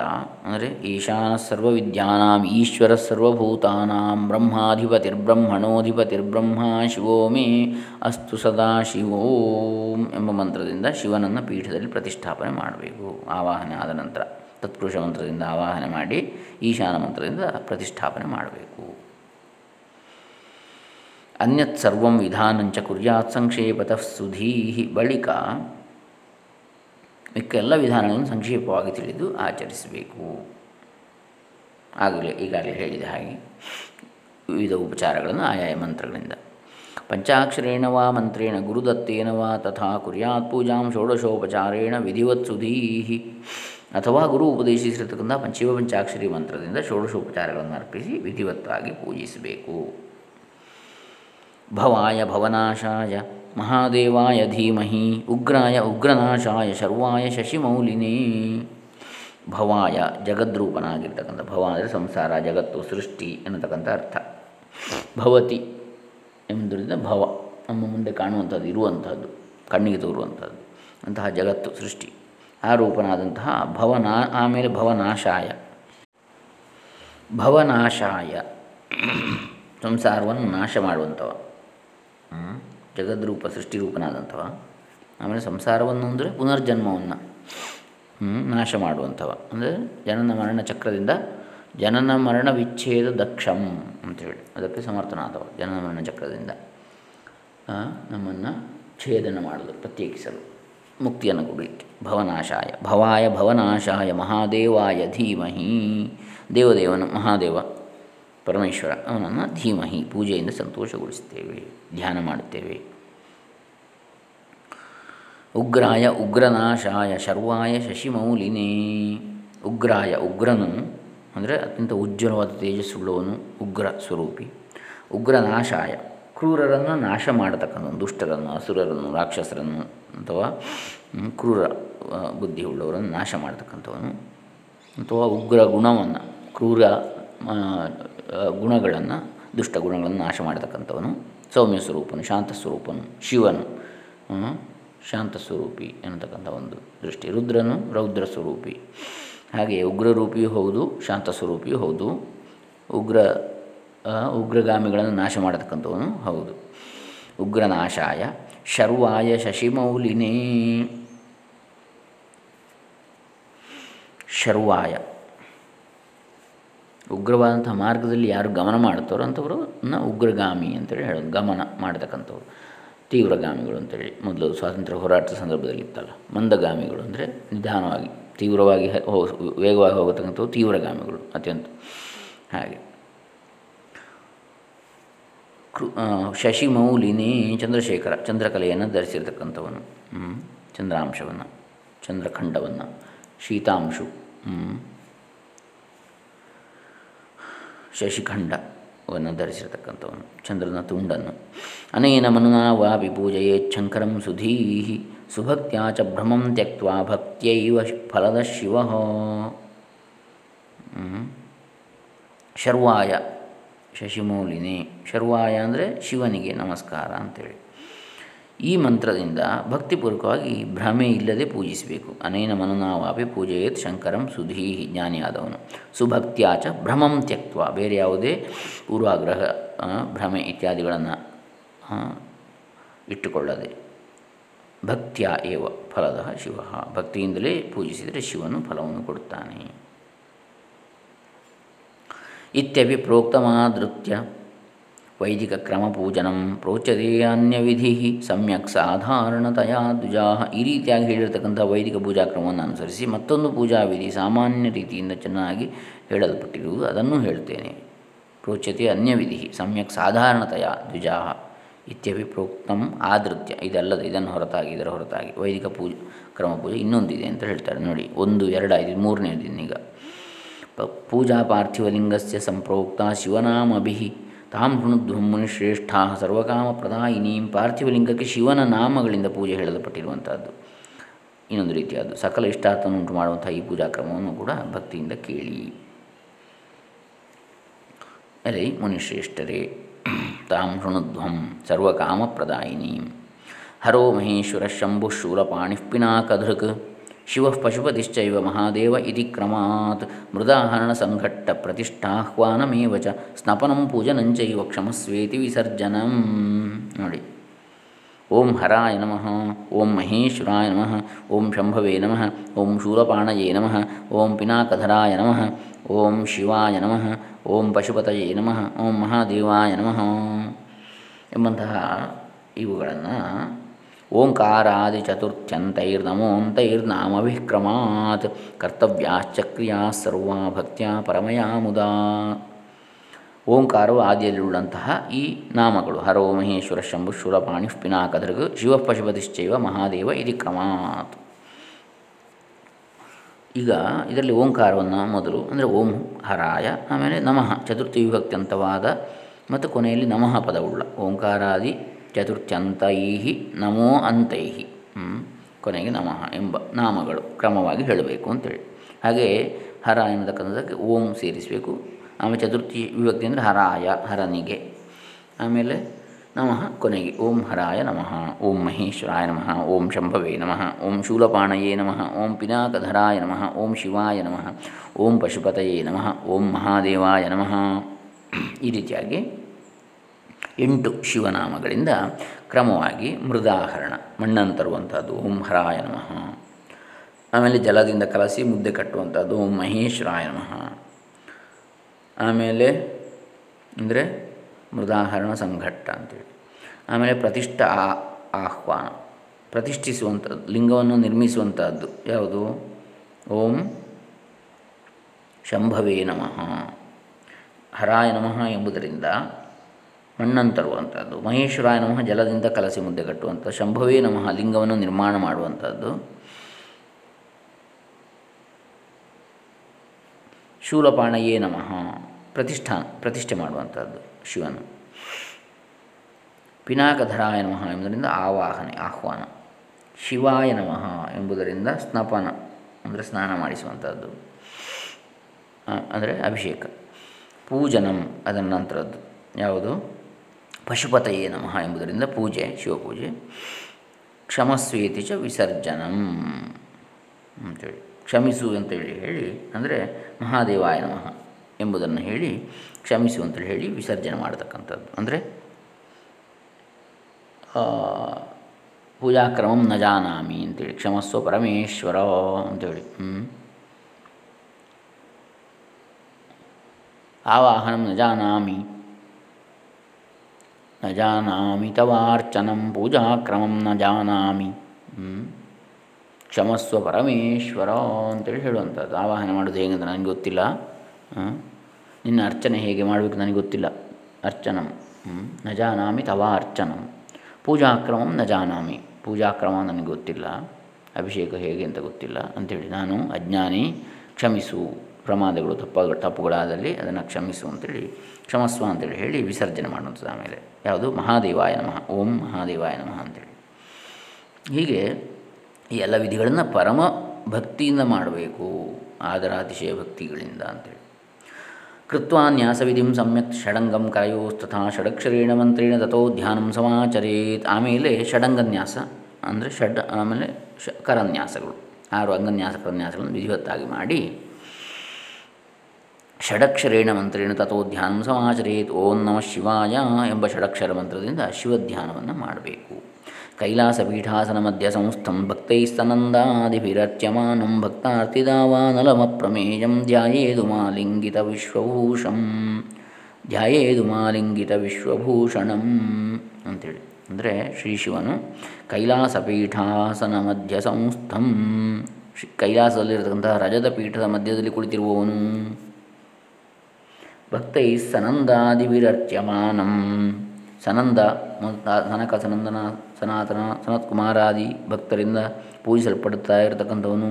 S1: ಅಂದರೆ ಈಶಾನ ಸರ್ವವಿದ್ಯಾನಾಂ, ಈಶ್ವರ ಸರ್ವಭೂತಾನಾಂ, ಬ್ರಹ್ಮಾಧಿಪತಿರ್ಬ್ರಹ್ಮಣೋಧಿಪತಿರ್ಬ್ರಹ್ಮ ಶಿವೋ ಮೇ ಅಸ್ತು ಸದಾ ಶಿವೋಂ ಎಂಬ ಮಂತ್ರದಿಂದ ಶಿವನನ್ನು ಪೀಠದಲ್ಲಿ ಪ್ರತಿಷ್ಠಾಪನೆ ಮಾಡಬೇಕು. ಆವಾಹನೆ ಆದ ನಂತರ ತತ್ಪುರುಷ ಮಂತ್ರದಿಂದ ಆವಾಹನೆ ಮಾಡಿ ಈಶಾನ ಮಂತ್ರದಿಂದ ಪ್ರತಿಷ್ಠಾಪನೆ ಮಾಡಬೇಕು. ಅನ್ಯತ್ ಸರ್ವಂ ವಿಧಾನಂಚ ಕುರ್ಯಾತ್ ಸಂಕ್ಷೇಪತಃ ಸುಧೀ ಬಳಿಕ ಮಿಕ್ಕ ಎಲ್ಲ ವಿಧಾನಗಳನ್ನು ಸಂಕ್ಷೇಪವಾಗಿ ತಿಳಿದು ಆಚರಿಸಬೇಕು. ಆಗಲೇ ಈಗಾಗಲೇ ಹೇಳಿದ ಹಾಗೆ ವಿವಿಧ ಉಪಚಾರಗಳನ್ನು ಆಯಾಯ ಮಂತ್ರಗಳಿಂದ. ಪಂಚಾಕ್ಷರೇಣ ವಾ ಮಂತ್ರೇಣ ಗುರುದತ್ತೇನ ವಾ ತಥಾ ಕುರ್ಯಾತ್ ಪೂಜಾಂ ಷೋಡಶೋಪಚಾರೇಣ ವಿಧಿವತ್ ಸುಧೀಹಿ ಅಥವಾ ಗುರು ಉಪದೇಶಿಸಿರತಕ್ಕಂಥ ಪಂಚೀವ ಪಂಚಾಕ್ಷರಿ ಮಂತ್ರದಿಂದ ಷೋಡಶೋಪಚಾರಗಳನ್ನು ಅರ್ಪಿಸಿ ವಿಧಿವತ್ತಾಗಿ ಪೂಜಿಸಬೇಕು. ಭವಾಯ ಭವನಾಶಾಯ. ಮಹಾದೇವಾಯ ಧೀಮಹಿ ಉಗ್ರಾಯ ಉಗ್ರನಾಶಾಯ ಶರ್ವಾಯ ಶಶಿಮೌಲಿನೇ ಭವಾಯ ಜಗದ್ರೂಪನಾಗಿರ್ತಕ್ಕಂಥ ಭವ ಅಂದರೆ ಸಂಸಾರ, ಜಗತ್ತು, ಸೃಷ್ಟಿ ಎನ್ನತಕ್ಕಂಥ ಅರ್ಥ. ಭವತಿ ಎಂಬುದರಿಂದ ಭವ, ನಮ್ಮ ಮುಂದೆ ಕಾಣುವಂಥದ್ದು, ಇರುವಂಥದ್ದು, ಕಣ್ಣಿಗೆ ತೋರುವಂಥದ್ದು, ಅಂತಹ ಜಗತ್ತು, ಸೃಷ್ಟಿ. ಆ ರೂಪನಾದಂತಹ ಭವನಾ, ಆಮೇಲೆ ಭವನಾಶಾಯ. ಭವನಾಶಾಯ. ಸಂಸಾರವನ್ನು ನಾಶ ಮಾಡುವಂಥವ. ಜಗದ್ರೂಪ, ಸೃಷ್ಟಿರೂಪನಾದಂಥವ. ಆಮೇಲೆ ಸಂಸಾರವನ್ನು ಅಂದರೆ ಪುನರ್ಜನ್ಮವನ್ನು ನಾಶ ಮಾಡುವಂಥವ. ಅಂದರೆ ಜನನ ಮರಣ ಚಕ್ರದಿಂದ ಜನನ ಮರಣ ವಿಚ್ಛೇದ ದಕ್ಷಂ ಅಂತೇಳಿ ಅದಕ್ಕೆ ಸಮರ್ಥನಾದವ ಜನನ ಮರಣ ಚಕ್ರದಿಂದ. ನಮ್ಮನ್ನು ಛೇದನ ಮಾಡಲು, ಪ್ರತ್ಯೇಕಿಸಲು, ಮುಕ್ತಿಯನ್ನು ಕೊಡಲಿಕ್ಕೆ. ಭವನಾಶಾಯ, ಭವಾಯ ಭವನಾಶಾಯ, ಮಹಾದೇವಾಯ ಧೀಮಹಿ. ದೇವದೇವನು ಮಹಾದೇವ. ಪರಮೇಶ್ವರ, ಅವನನ್ನು ಧೀಮಹಿ ಪೂಜೆಯಿಂದ ಸಂತೋಷಗೊಳಿಸುತ್ತೇವೆ ಧ್ಯಾನ ಮಾಡುತ್ತೇವೆ. ಉಗ್ರಾಯ ಉಗ್ರನಾಶಾಯ ಶರ್ವಾಯ ಶಶಿಮೌಲಿನೇ. ಉಗ್ರಾಯ ಉಗ್ರನು ಅಂದರೆ ಅತ್ಯಂತ ಉಜ್ವಲವಾದ ತೇಜಸ್ಸುಳ್ಳವನು ಉಗ್ರ ಸ್ವರೂಪಿ. ಉಗ್ರನಾಶಾಯ, ಕ್ರೂರರನ್ನು ನಾಶ ಮಾಡತಕ್ಕಂಥ, ದುಷ್ಟರನ್ನು, ಅಸುರರನ್ನು, ರಾಕ್ಷಸರನ್ನು ಅಥವಾ ಕ್ರೂರ ಬುದ್ಧಿ ಉಳ್ಳವರನ್ನು ನಾಶ ಮಾಡತಕ್ಕಂಥವನು. ಅಥವಾ ಉಗ್ರ ಗುಣವನ್ನು, ಕ್ರೂರ ಗುಣಗಳನ್ನು, ದುಷ್ಟ ಗುಣಗಳನ್ನು ನಾಶ ಮಾಡತಕ್ಕಂಥವನು. ಸೌಮ್ಯ ಸ್ವರೂಪನು, ಶಾಂತ ಸ್ವರೂಪನು, ಶಿವನು ಶಾಂತ ಸ್ವರೂಪಿ ಎನ್ನತಕ್ಕಂಥ ಒಂದು ದೃಷ್ಟಿ. ರುದ್ರನು ರೌದ್ರ ಸ್ವರೂಪಿ. ಹಾಗೆ ಉಗ್ರರೂಪಿಯೂ ಹೌದು, ಶಾಂತ ಸ್ವರೂಪಿಯೂ ಹೌದು. ಉಗ್ರ ಉಗ್ರಗಾಮಿಗಳನ್ನು ನಾಶ ಮಾಡತಕ್ಕಂಥವನು ಹೌದು. ಉಗ್ರನಾಶಾಯ ಶರ್ವಾಯ ಶಶಿಮೌಲಿನೇ. ಶರ್ವಾಯ ಉಗ್ರವಾದಂಥ ಮಾರ್ಗದಲ್ಲಿ ಯಾರು ಗಮನ ಮಾಡ್ತಾರೋ ಅಂಥವರು ಉಗ್ರಗಾಮಿ ಅಂತೇಳಿ ಹೇಳೋದು ಗಮನ ಮಾಡತಕ್ಕಂಥವ್ರು. ತೀವ್ರಗಾಮಿಗಳು ಅಂತೇಳಿ ಮೊದಲು ಸ್ವಾತಂತ್ರ್ಯ ಹೋರಾಟದ ಸಂದರ್ಭದಲ್ಲಿ ಇತ್ತಲ್ಲ ಮಂದಗಾಮಿಗಳು ಅಂದರೆ ನಿಧಾನವಾಗಿ, ತೀವ್ರವಾಗಿ ವೇಗವಾಗಿ ಹೋಗತಕ್ಕಂಥವು ತೀವ್ರಗಾಮಿಗಳು ಅತ್ಯಂತ ಹಾಗೆ. ಕೃ ಶಶಿಮೌಲಿನಿ ಚಂದ್ರಶೇಖರ, ಚಂದ್ರಕಲೆಯನ್ನು ಧರಿಸಿರ್ತಕ್ಕಂಥವನು. ಚಂದ್ರಾಂಶವನ್ನು, ಚಂದ್ರಖಂಡವನ್ನು, ಶೀತಾಂಶು ಶಶಿಖಂಡವನ್ನು ಧರಿಸಿರ್ತಕ್ಕಂಥವನು, ಚಂದ್ರನ ತುಂಡನ್ನು. ಅನೇನ ಮನುನಾ ವಾಪಿ ಶಂಕರಂ ಸುಧೀಹಿ, ಸುಭಕ್ತ್ಯಾ ಚ ಭ್ರಮಂ ತ್ಯಕ್ತ ಭಕ್ತಿಯೈವ ಫಲದ ಶಿವ. ಶರ್ವಾಯ ಶಶಿಮೌಲಿನಿ ಶರ್ವಾಯ ಅಂದರೆ ಶಿವನಿಗೆ ನಮಸ್ಕಾರ ಅಂತೇಳಿ. ಈ ಮಂತ್ರದಿಂದ ಭಕ್ತಿಪೂರ್ವಕವಾಗಿ ಭ್ರಮೆ ಇಲ್ಲದೆ ಪೂಜಿಸಬೇಕು. ಅನೇನ ಮನನಾವಾಪಿ ಪೂಜೆಯೇತ್ ಶಂಕರಂ ಸುಧೀಹಿ ಜ್ಞಾನಿಯಾದವನು ಸುಭಕ್ತಿಯಾಚ ಭ್ರಮಂ ತ್ಯಕ್ತ ಬೇರೆ ಯಾವುದೇ ಪೂರ್ವಾಗ್ರಹ ಭ್ರಮೆ ಇತ್ಯಾದಿಗಳನ್ನು ಇಟ್ಟುಕೊಳ್ಳದೆ. ಭಕ್ತಿಯ ಏವ ಫಲದ ಶಿವ. ಭಕ್ತಿಯಿಂದಲೇ ಪೂಜಿಸಿದರೆ ಶಿವನು ಫಲವನ್ನು ಕೊಡುತ್ತಾನೆ. ಇತ್ಯಪಿ ಪ್ರೋಕ್ತಮಾದೃತ್ಯ ವೈದಿಕ ಕ್ರಮಪೂಜನಂ ಪ್ರೋಚ್ಯತೆ ಅನ್ಯವಿಧಿ. ಸಮ್ಯಕ್ ಸಾಧಾರಣತಯಾ ದ್ವಿಜಾ ಈ ರೀತಿಯಾಗಿ ಹೇಳಿರ್ತಕ್ಕಂಥ ವೈದಿಕ ಪೂಜಾ ಕ್ರಮವನ್ನು ಅನುಸರಿಸಿ ಮತ್ತೊಂದು ಪೂಜಾ ವಿಧಿ ಸಾಮಾನ್ಯ ರೀತಿಯಿಂದ ಚೆನ್ನಾಗಿ ಹೇಳಲ್ಪಟ್ಟಿರುವುದು ಅದನ್ನು ಹೇಳ್ತೇನೆ. ಪ್ರೋಚ್ಯತೆ ಅನ್ಯವಿಧಿ. ಸಮ್ಯಕ್ ಸಾಧಾರಣತಯಾ ದ್ವಿಜಾ ಇತ್ಯಪಿ ಪ್ರೋಕ್ತಂ ಆದೃತ್ಯ. ಇದಲ್ಲದೆ ಇದನ್ನು ಹೊರತಾಗಿ, ಇದರ ಹೊರತಾಗಿ ವೈದಿಕ ಪೂಜ ಕ್ರಮ ಪೂಜೆ ಇನ್ನೊಂದಿದೆ ಅಂತ ಹೇಳ್ತಾರೆ. ನೋಡಿ, ಒಂದು ಎರಡಾಯಿತು ಮೂರನೇ ದಿನ ಈಗ ಪೂಜಾ ಪಾರ್ಥಿವಲಿಂಗಸ್ಯ ಸಂಪ್ರೋಕ್ತ ಶಿವನಾಮಭಿ. ತಾಂ ಹೃಣುಧ್ವಂ ಶ್ರೇಷ್ಠಾ ಸರ್ವಕಾಮ ಪ್ರದಾಯಿನೀಂ ಪಾರ್ಥಿವಲಿಂಗಕ್ಕೆ ಶಿವನ ನಾಮಗಳಿಂದ ಪೂಜೆ ಹೇಳಲ್ಪಟ್ಟಿರುವಂಥದ್ದು. ಇನ್ನೊಂದು ರೀತಿಯಾದ್ದು, ಸಕಲ ಇಷ್ಟಾರ್ಥವನ್ನು ಉಂಟು ಮಾಡುವಂಥ ಈ ಪೂಜಾ ಕ್ರಮವನ್ನು ಕೂಡ ಭಕ್ತಿಯಿಂದ ಕೇಳಿ. ಅಲ್ಲಿ ಮುನಿಶ್ರೇಷ್ಠರೇ, ತಾಂ ಶೃಣುಧ್ವಂ ಸರ್ವಕಾಮಪ್ರದಾಯಿನೀಂ. ಹರೋ ಮಹೇಶ್ವರ ಶಂಭು ಶೂಲಪಾಣಿ ಪಿನಾಕಧೃಕ್. ಶಿವ ಪಶುಪತಿಶ್ಚೈವ ಮಹಾದೇವ ಇತಿ ಕ್ರಮಾತ್. ಮೃದಾಹರಣ ಸಂಘಟ್ಟ ಪ್ರತಿಷ್ಠಾಹ್ವಾನಮೇವ ಚ. ಸ್ನಪನಂ ಪೂಜನಂಚೈವ ಕ್ಷಮಸ್ವೇತಿ ವಿಸರ್ಜನಂ. ನೋಡಿ. ಓಂ ಹರಾಯ ನಮಃ. ಓಂ ಮಹೇಶ್ವರಾಯ ನಮಃ. ಓಂ ಶಂಭವೇ ನಮಃ. ಓಂ ಶೂಲಪಾಣಯೇ ನಮಃ. ಓಂ ಪಿನಾಕಧರಾಯ ನಮಃ. ಓಂ ಶಿವಾಯ ನಮಃ. ಓಂ ಪಶುಪತಯೇ ನಮಃ. ಓಂ ಮಹಾದೇವಾಯ ನಮಃ. ಎಂಬಂತಹ ಇವುಗಳನ್ನು ಓಂಕಾರಾದಿ ಚತುರ್ಥ್ಯಂತೈರ್ನಮೋಂತೈರ್ನಾಮವಿಕ್ರಮಾತ್ ಕರ್ತವ್ಯಾಶ್ಚಕ್ರಿಯಾ ಸರ್ವಾ ಭಕ್ತಿಯ ಪರಮಯ ಮುದಾ. ಓಂಕಾರವು ಆದಿಯಲ್ಲಿರುಳ್ಳಂತಹ ಈ ನಾಮಗಳು. ಹರೋ ಮಹೇಶ್ವರ ಶಂಭು ಶೂಲಪಾಣಿ ಪಿನಾಕದೃಗ್ ಶಿವ ಪಶುಪತಿಶ್ಚೈವ ಮಹಾದೇವ ಇತಿ ಕ್ರಮಾತ್. ಈಗ ಇದರಲ್ಲಿ ಓಂಕಾರವನ್ನು ಮೊದಲು ಅಂದರೆ ಓಂ ಹರಾಯ, ಆಮೇಲೆ ನಮಃ, ಚತುರ್ಥಿ ವಿಭಕ್ತ್ಯಂತವಾದ ಮತ್ತು ಕೊನೆಯಲ್ಲಿ ನಮಃ ಪದವುಳ್ಳ. ಓಂಕಾರಾದಿ ಚತುರ್ಥ್ಯಂತೈ ನಮೋ ಅಂತೈ ಕೊನೆಗೆ ನಮಃ ಎಂಬ ನಾಮಗಳು ಕ್ರಮವಾಗಿ ಹೇಳಬೇಕು ಅಂತೇಳಿ. ಹಾಗೆ ಹರ ಎನ್ನತಕ್ಕಂಥದ್ದಕ್ಕೆ ಓಂ ಸೇರಿಸಬೇಕು. ಆಮೇಲೆ ಚತುರ್ಥಿ ವಿಭಕ್ತಿ ಅಂದರೆ ಹರಾಯ, ಹರನಿಗೆ. ಆಮೇಲೆ ನಮಃ ಕೊನೆಗೆ ಓಂ ಹರಾಯ ನಮಃ, ಓಂ ಮಹೇಶ್ವರಾಯ ನಮಃ, ಓಂ ಶಂಭವೇ ನಮಃ, ಓಂ ಶೂಲಪಾಣಯೇ ನಮಃ, ಓಂ ಪಿನಾಕಧರಾಯ ನಮಃ, ಓಂ ಶಿವಾಯ ನಮಃ, ಓಂ ಪಶುಪತಯೇ ನಮಃ, ಓಂ ಮಹಾದೇವಾಯ ನಮಃ. ಈ ರೀತಿಯಾಗಿ ಎಂಟು ಶಿವನಾಮಗಳಿಂದ ಕ್ರಮವಾಗಿ ಮೃದಾಹರಣ, ಮಣ್ಣನ್ನು ತರುವಂಥದ್ದು ಓಂ ಹರಾಯ ನಮಃ. ಆಮೇಲೆ ಜಲದಿಂದ ಕಲಸಿ ಮುದ್ದೆ ಕಟ್ಟುವಂಥದ್ದು ಓಂ ಮಹೇಶ್ವರಾಯ ನಮಃ. ಆಮೇಲೆ ಅಂದರೆ ಮೃದಾಹರಣ ಸಂಘಟ್ಟ ಅಂತೇಳಿ. ಆಮೇಲೆ ಪ್ರತಿಷ್ಠ ಆಹ್ವಾನ. ಪ್ರತಿಷ್ಠಿಸುವಂಥದ್ದು ಲಿಂಗವನ್ನು ನಿರ್ಮಿಸುವಂಥದ್ದು ಯಾವುದು? ಓಂ ಶಂಭವೇ ನಮಃ. ಹರಾಯ ನಮಃ ಎಂಬುದರಿಂದ ಮಣ್ಣನ್ನು ತರುವಂಥದ್ದು ಮಹೇಶ್ವರಾಯ ನಮಃ ಜಲದಿಂದ ಕಲಸಿ ಮುದ್ದೆ ಕಟ್ಟುವಂಥ ಶಂಭವೇ ನಮಃ ಲಿಂಗವನ್ನು ನಿರ್ಮಾಣ ಮಾಡುವಂಥದ್ದು. ಶೂಲಪಾಣಯೇ ನಮಃ ಪ್ರತಿಷ್ಠಾನ ಪ್ರತಿಷ್ಠೆ ಮಾಡುವಂಥದ್ದು ಶಿವನು. ಪಿನಾಕಧರಾಯ ನಮಃ ಎಂಬುದರಿಂದ ಆವಾಹನೆ, ಆಹ್ವಾನ. ಶಿವಾಯ ನಮಃ ಎಂಬುದರಿಂದ ಸ್ನಪನ, ಅಂದರೆ ಸ್ನಾನ ಮಾಡಿಸುವಂಥದ್ದು. ಅಂದರೆ ಅಭಿಷೇಕ. ಪೂಜನಂ ಅದರ ನಂತರದ್ದು. ಯಾವುದು? ಪಶುಪತಯೇ ನಮಃ ಎಂಬುದರಿಂದ ಪೂಜೆ, ಶಿವಪೂಜೆ. ಕ್ಷಮಸ್ವೇತಿ ಚ ವಿಸರ್ಜನಂ ಅಂತೇಳಿ. ಕ್ಷಮಿಸು ಅಂತೇಳಿ ಹೇಳಿ ಅಂದರೆ ಮಹಾದೇವಾಯ ನಮಃ ಎಂಬುದನ್ನು ಹೇಳಿ ಕ್ಷಮಿಸು ಅಂತೇಳಿ ಹೇಳಿ ವಿಸರ್ಜನೆ ಮಾಡತಕ್ಕಂಥದ್ದು. ಅಂದರೆ ಪೂಜಾಕ್ರಮಂ ನ ಜಾನಾಮಿ ಅಂತೇಳಿ ಕ್ಷಮಸ್ವ ಪರಮೇಶ್ವರ ಅಂತೇಳಿ. ಆವಾಹನಂ ನ ಜಾನಾಮಿ. ನ ಜಾನಾಮಿ ತವಾರ್ಚನಂ ಪೂಜಾಕ್ರಮಂ ನ ಜಾನಾಮಿ. ಕ್ಷಮಸ್ವ ಪರಮೇಶ್ವರ ಅಂತೇಳಿ ಹೇಳುವಂಥದ್ದು. ಆವಾಹನೆ ಮಾಡೋದು ಹೇಗೆ ಅಂತ ನನಗೆ ಗೊತ್ತಿಲ್ಲ. ನಿನ್ನ ಅರ್ಚನೆ ಹೇಗೆ ಮಾಡಬೇಕು ನನಗೆ ಗೊತ್ತಿಲ್ಲ. ಅರ್ಚನಂ. ನ ಜಾನಾಮಿ ತವಾ ಅರ್ಚನಂ ಪೂಜಾಕ್ರಮಂ ನ ಜಾನಾಮಿ. ಪೂಜಾಕ್ರಮ ನನಗೆ ಗೊತ್ತಿಲ್ಲ. ಅಭಿಷೇಕ ಹೇಗೆ ಅಂತ ಗೊತ್ತಿಲ್ಲ. ಅಂಥೇಳಿ ನಾನು ಅಜ್ಞಾನಿ ಕ್ಷಮಿಸು. ಪ್ರಮಾದಗಳು, ತಪ್ಪ, ತಪ್ಪುಗಳಾದಲ್ಲಿ ಅದನ್ನು ಕ್ಷಮಿಸು ಅಂತೇಳಿ ಕ್ಷಮಸ್ವ ಅಂತೇಳಿ ಹೇಳಿ ವಿಸರ್ಜನೆ ಮಾಡುವಂಥದ್ದು ಆಮೇಲೆ. ಯಾವುದು? ಮಹಾದೇವಾಯ ನಮಃ. ಓಂ ಮಹಾದೇವಾಯ ನಮಃ ಅಂತೇಳಿ. ಹೀಗೆ ಈ ಎಲ್ಲ ವಿಧಿಗಳನ್ನು ಪರಮ ಭಕ್ತಿಯಿಂದ ಮಾಡಬೇಕು, ಆದರಾತಿಶಯ ಭಕ್ತಿಗಳಿಂದ ಅಂತೇಳಿ. ಕೃತ್ವಾ ನ್ಯಾಸವಿಧಿಂ ಸಮ್ಯಕ್ ಷಡಂಗಂ ಕರಯೋಸ್ತಥಾ ಷಡಕ್ಷರೇಣ ಮಂತ್ರೇಣ ತಥೋ ಧ್ಯಾನಂ ಸಮಾಚರೇತ್. ಆಮೇಲೆ ಷಡಂಗನ್ಯಾಸ ಅಂದರೆ ಷಡ್, ಆಮೇಲೆ ಶ ಕರನ್ಯಾಸಗಳು. ಆರು ಅಂಗನ್ಯಾಸ, ಕರನ್ಯಾಸಗಳನ್ನು ವಿಧಿವತ್ತಾಗಿ ಮಾಡಿ ಷಡಕ್ಷರೇಣ ಮಂತ್ರೇಣ ತಥೋ ಧ್ಯಾನ ಸಮಾಚರೇತ್, ಓಂ ನಮಃ ಶಿವಾಯ ಎಂಬ ಷಡಕ್ಷರ ಮಂತ್ರದಿಂದ ಶಿವಧ್ಯಾನವನ್ನು ಮಾಡಬೇಕು. ಕೈಲಾಸಪೀಠಾಸನ ಮಧ್ಯ ಸಂಸ್ಥಂ ಭಕ್ತೈಸ್ತನಂದಾದಿಭಿರರ್ಚ್ಯಮಾನಂ ಭಕ್ತಾರ್ತಿದಾವಾನಲಮಪ್ರಮೇಯಂ ಧ್ಯಾಯೇದು ಮಾಲಿಂಗಿತ ವಿಶ್ವಭೂಷಂ, ಧ್ಯಾಯೇದು ಮಾಲಿಂಗಿತ ವಿಶ್ವಭೂಷಣಂ ಅಂತೇಳಿ. ಅಂದರೆ ಶ್ರೀ ಶಿವನು ಕೈಲಾಸಪೀಠಾಸನ ಮಧ್ಯ ಸಂಸ್ಥಂ ಕೈಲಾಸದಲ್ಲಿರತಕ್ಕಂತಹ ರಜದ ಪೀಠದ ಮಧ್ಯದಲ್ಲಿ ಕುಳಿತಿರುವವನು. ಭಕ್ತೈ ಸನಂದಾದಿವಿರರ್ಚ್ಯಮಾನಂ. ಸನಂದ ಸನಕ, ಸನಂದನ, ಸನಾತನ ಸನತ್ ಕುಮಾರಾದಿ ಭಕ್ತರಿಂದ ಪೂಜಿಸಲ್ಪಡುತ್ತಾ ಇರತಕ್ಕಂಥವನು.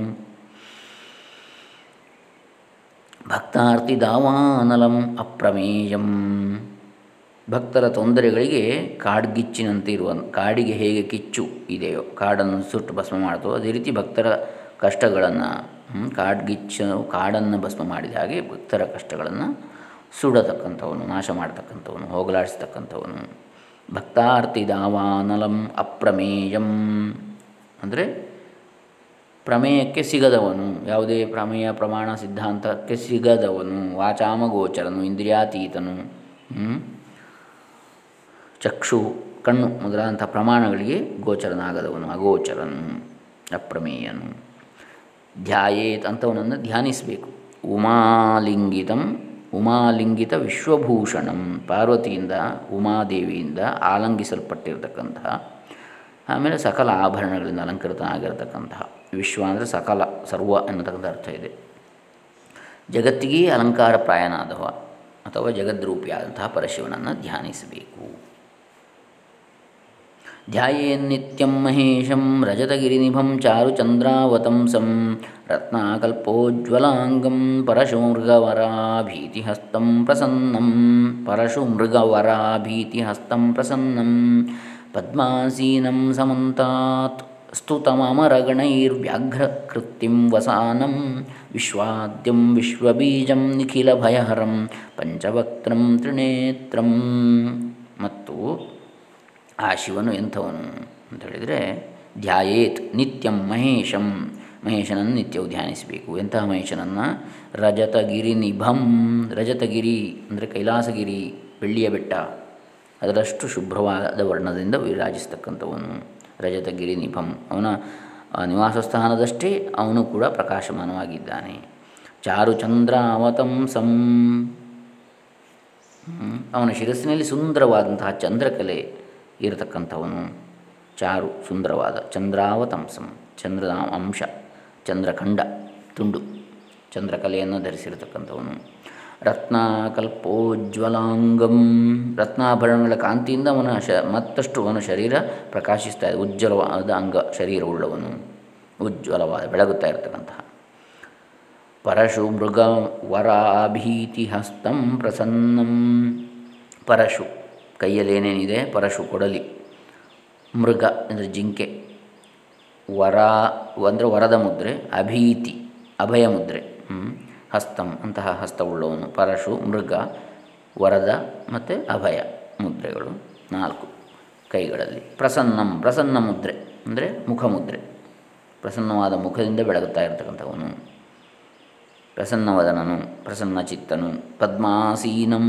S1: ಭಕ್ತಾರ್ತಿ ದಾವಾನಲಂ ಅಪ್ರಮೇಯಂ. ಭಕ್ತರ ತೊಂದರೆಗಳಿಗೆ ಕಾಡ್ಗಿಚ್ಚಿನಂತೆ ಇರುವ ಕಾಡಿಗೆ ಹೇಗೆ ಕಿಚ್ಚು ಇದೆಯೋ, ಕಾಡನ್ನು ಸುಟ್ಟು ಭಸ್ಮ ಮಾಡ್ತೋ ಅದೇ ರೀತಿ ಭಕ್ತರ ಕಷ್ಟಗಳನ್ನು ಕಾಡ್ಗಿಚ್ಚು, ಕಾಡನ್ನು ಭಸ್ಮ ಮಾಡಿದ ಹಾಗೆ ಭಕ್ತರ ಕಷ್ಟಗಳನ್ನು ಸುಡತಕ್ಕಂಥವನು ನಾಶ ಮಾಡತಕ್ಕಂಥವನು ಹೋಗಲಾಡಿಸ್ತಕ್ಕಂಥವನು. ಭಕ್ತಾರ್ತಿ ದಾವಾನಲಂ ಅಪ್ರಮೇಯಂ. ಅಂದರೆ ಪ್ರಮೇಯಕ್ಕೆ ಸಿಗದವನು, ಯಾವುದೇ ಪ್ರಮೇಯ, ಪ್ರಮಾಣ, ಸಿದ್ಧಾಂತಕ್ಕೆ ಸಿಗದವನು, ವಾಚಾಮಗೋಚರನು, ಇಂದ್ರಿಯಾತೀತನು ಚಕ್ಷು, ಕಣ್ಣು ಮೊದಲಾದಂಥ ಪ್ರಮಾಣಗಳಿಗೆ ಗೋಚರನಾಗದವನು, ಅಗೋಚರನು, ಅಪ್ರಮೇಯನು. ಧ್ಯಾಯೇತ್ ಅಂಥವನನ್ನು ಧ್ಯಾನಿಸಬೇಕು. ಉಮಾಲಿಂಗಿತಂ ಉಮಾಲಿಂಗಿತ ವಿಶ್ವಭೂಷಣಂ, ಪಾರ್ವತಿಯಿಂದ ಉಮಾದೇವಿಯಿಂದ ಆಲಂಗಿಸಲ್ಪಟ್ಟಿರತಕ್ಕಂತಹ, ಆಮೇಲೆ ಸಕಲ ಆಭರಣಗಳಿಂದ ಅಲಂಕೃತನಾಗಿರತಕ್ಕಂತಹ, ವಿಶ್ವ ಅಂದರೆ ಸಕಲ, ಸರ್ವ ಎನ್ನತಕ್ಕಂಥ ಅರ್ಥ ಇದೆ. ಜಗತ್ತಿಗೆ ಅಲಂಕಾರ ಪ್ರಾಯನಾದವ ಅಥವಾ ಜಗದ್ರೂಪಿಯಾದಂತಹ ಪರಶಿವನನ್ನು ಧ್ಯಾನಿಸಬೇಕು. ರಜತಗಿರಿನಿಭಂ ಚಾರುಚಂದ್ರಾವತಂಸಂ ರತ್ನಾಕಲ್ಪೋಜ್ವಲಾಂಗಂ ಪರಶುಮೃಗವರಾಭೀತಿಹಸ್तं ಪ್ರಸನ್ನಂ ಪರಶುಮೃಗವರಾಭೀತಿಹಸ್तं ಪ್ರಸನ್ನಂ ಪದ್ಮಾಸೀನಂ ಸಮಂತಾತ್ ಸ್ತುತಮರಗಣೈರ್ವ್ಯಾಘ್ರಕೃತ್ತಿಂ ವಸಾನಂ ವಿಶ್ವಾದ್ಯಂ ವಿಶ್ವಬೀಜಂ ನಿಖಿಲಭಯಹರಂ ಪಂಚವಕ್ತ್ರಂ ತ್ರಿನೇತ್ರಂ ಮತ್ತು ಆ ಶಿವನು ಎಂಥವನು ಅಂತ ಹೇಳಿದರೆ, ಧ್ಯಾಯೇತ್ ನಿತ್ಯಂ ಮಹೇಶಂ, ಮಹೇಶನನ್ನು ನಿತ್ಯವು ಧ್ಯಾನಿಸಬೇಕು. ಎಂತಹ ಮಹೇಶನನ್ನು? ರಜತಗಿರಿ ನಿಭಂ ರಜತಗಿರಿ ಅಂದರೆ ಕೈಲಾಸಗಿರಿ, ಬೆಳ್ಳಿಯ ಬೆಟ್ಟ. ಅದರಷ್ಟು ಶುಭ್ರವಾದ ವರ್ಣದಿಂದ ವಿರಾಜಿಸ್ತಕ್ಕಂಥವನು ರಜತಗಿರಿ ನಿಭಂ ಅವನ ನಿವಾಸ ಸ್ಥಾನದಷ್ಟೇ ಅವನು ಕೂಡ ಪ್ರಕಾಶಮಾನವಾಗಿದ್ದಾನೆ. ಚಾರುಚಂದ್ರ ಅವತಂಸಂ ಅವನ ಶಿರಸ್ಸಿನಲ್ಲಿ ಸುಂದರವಾದಂತಹ ಚಂದ್ರಕಲೆ. ಇರತಕ್ಕಂಥವನು ಚಾರು ಸುಂದರವಾದ ಚಂದ್ರಾವತಂಸಂ ಚಂದ್ರದ ಅಂಶ ಚಂದ್ರಖಂಡ, ತುಂಡು. ಚಂದ್ರಕಲೆಯನ್ನು ಧರಿಸಿರತಕ್ಕಂಥವನು. ರತ್ನಾಕಲ್ಪೋಜ್ವಲಾಂಗಂ. ರತ್ನಾಭರಣಗಳ ಕಾಂತಿಯಿಂದ ಅವನ ಶ, ಮತ್ತಷ್ಟು ಅವನ ಶರೀರ ಪ್ರಕಾಶಿಸ್ತಾ ಇದೆ. ಉಜ್ವಲವಾದ ಅಂಗ ಶರೀರವುಳ್ಳವನು. ಉಜ್ವಲವಾದ, ಬೆಳಗುತ್ತಾ ಇರತಕ್ಕಂತಹ. ಪರಶು ಮೃಗ ವರಾಭೀತಿ ಹಸ್ತಂ ಪ್ರಸನ್ನಂ. ಪರಶು ಕೈಯಲ್ಲಿ ಏನೇನಿದೆ ಪರಶು ಕೊಡಲಿ. ಮೃಗ ಅಂದರೆ ಜಿಂಕೆ. ವರ ಅಂದರೆ ವರದ ಮುದ್ರೆ, ಅಭೀತಿ, ಅಭಯ ಮುದ್ರೆ ಹಸ್ತಂ ಅಂತಹ ಹಸ್ತವುಳ್ಳವನು. ಪರಶು, ಮೃಗ, ವರದ ಮತ್ತು ಅಭಯ ಮುದ್ರೆಗಳು. ನಾಲ್ಕು ಕೈಗಳಲ್ಲಿ. ಪ್ರಸನ್ನಂ, ಪ್ರಸನ್ನ ಮುದ್ರೆ ಅಂದರೆ ಮುಖಮುದ್ರೆ ಪ್ರಸನ್ನವಾದ ಮುಖದಿಂದ ಬೆಳಗುತ್ತಾ ಇರತಕ್ಕಂಥವನು. ಪ್ರಸನ್ನವದನನು, ಪ್ರಸನ್ನ ಚಿತ್ತನು. ಪದ್ಮಾಸೀನಂ.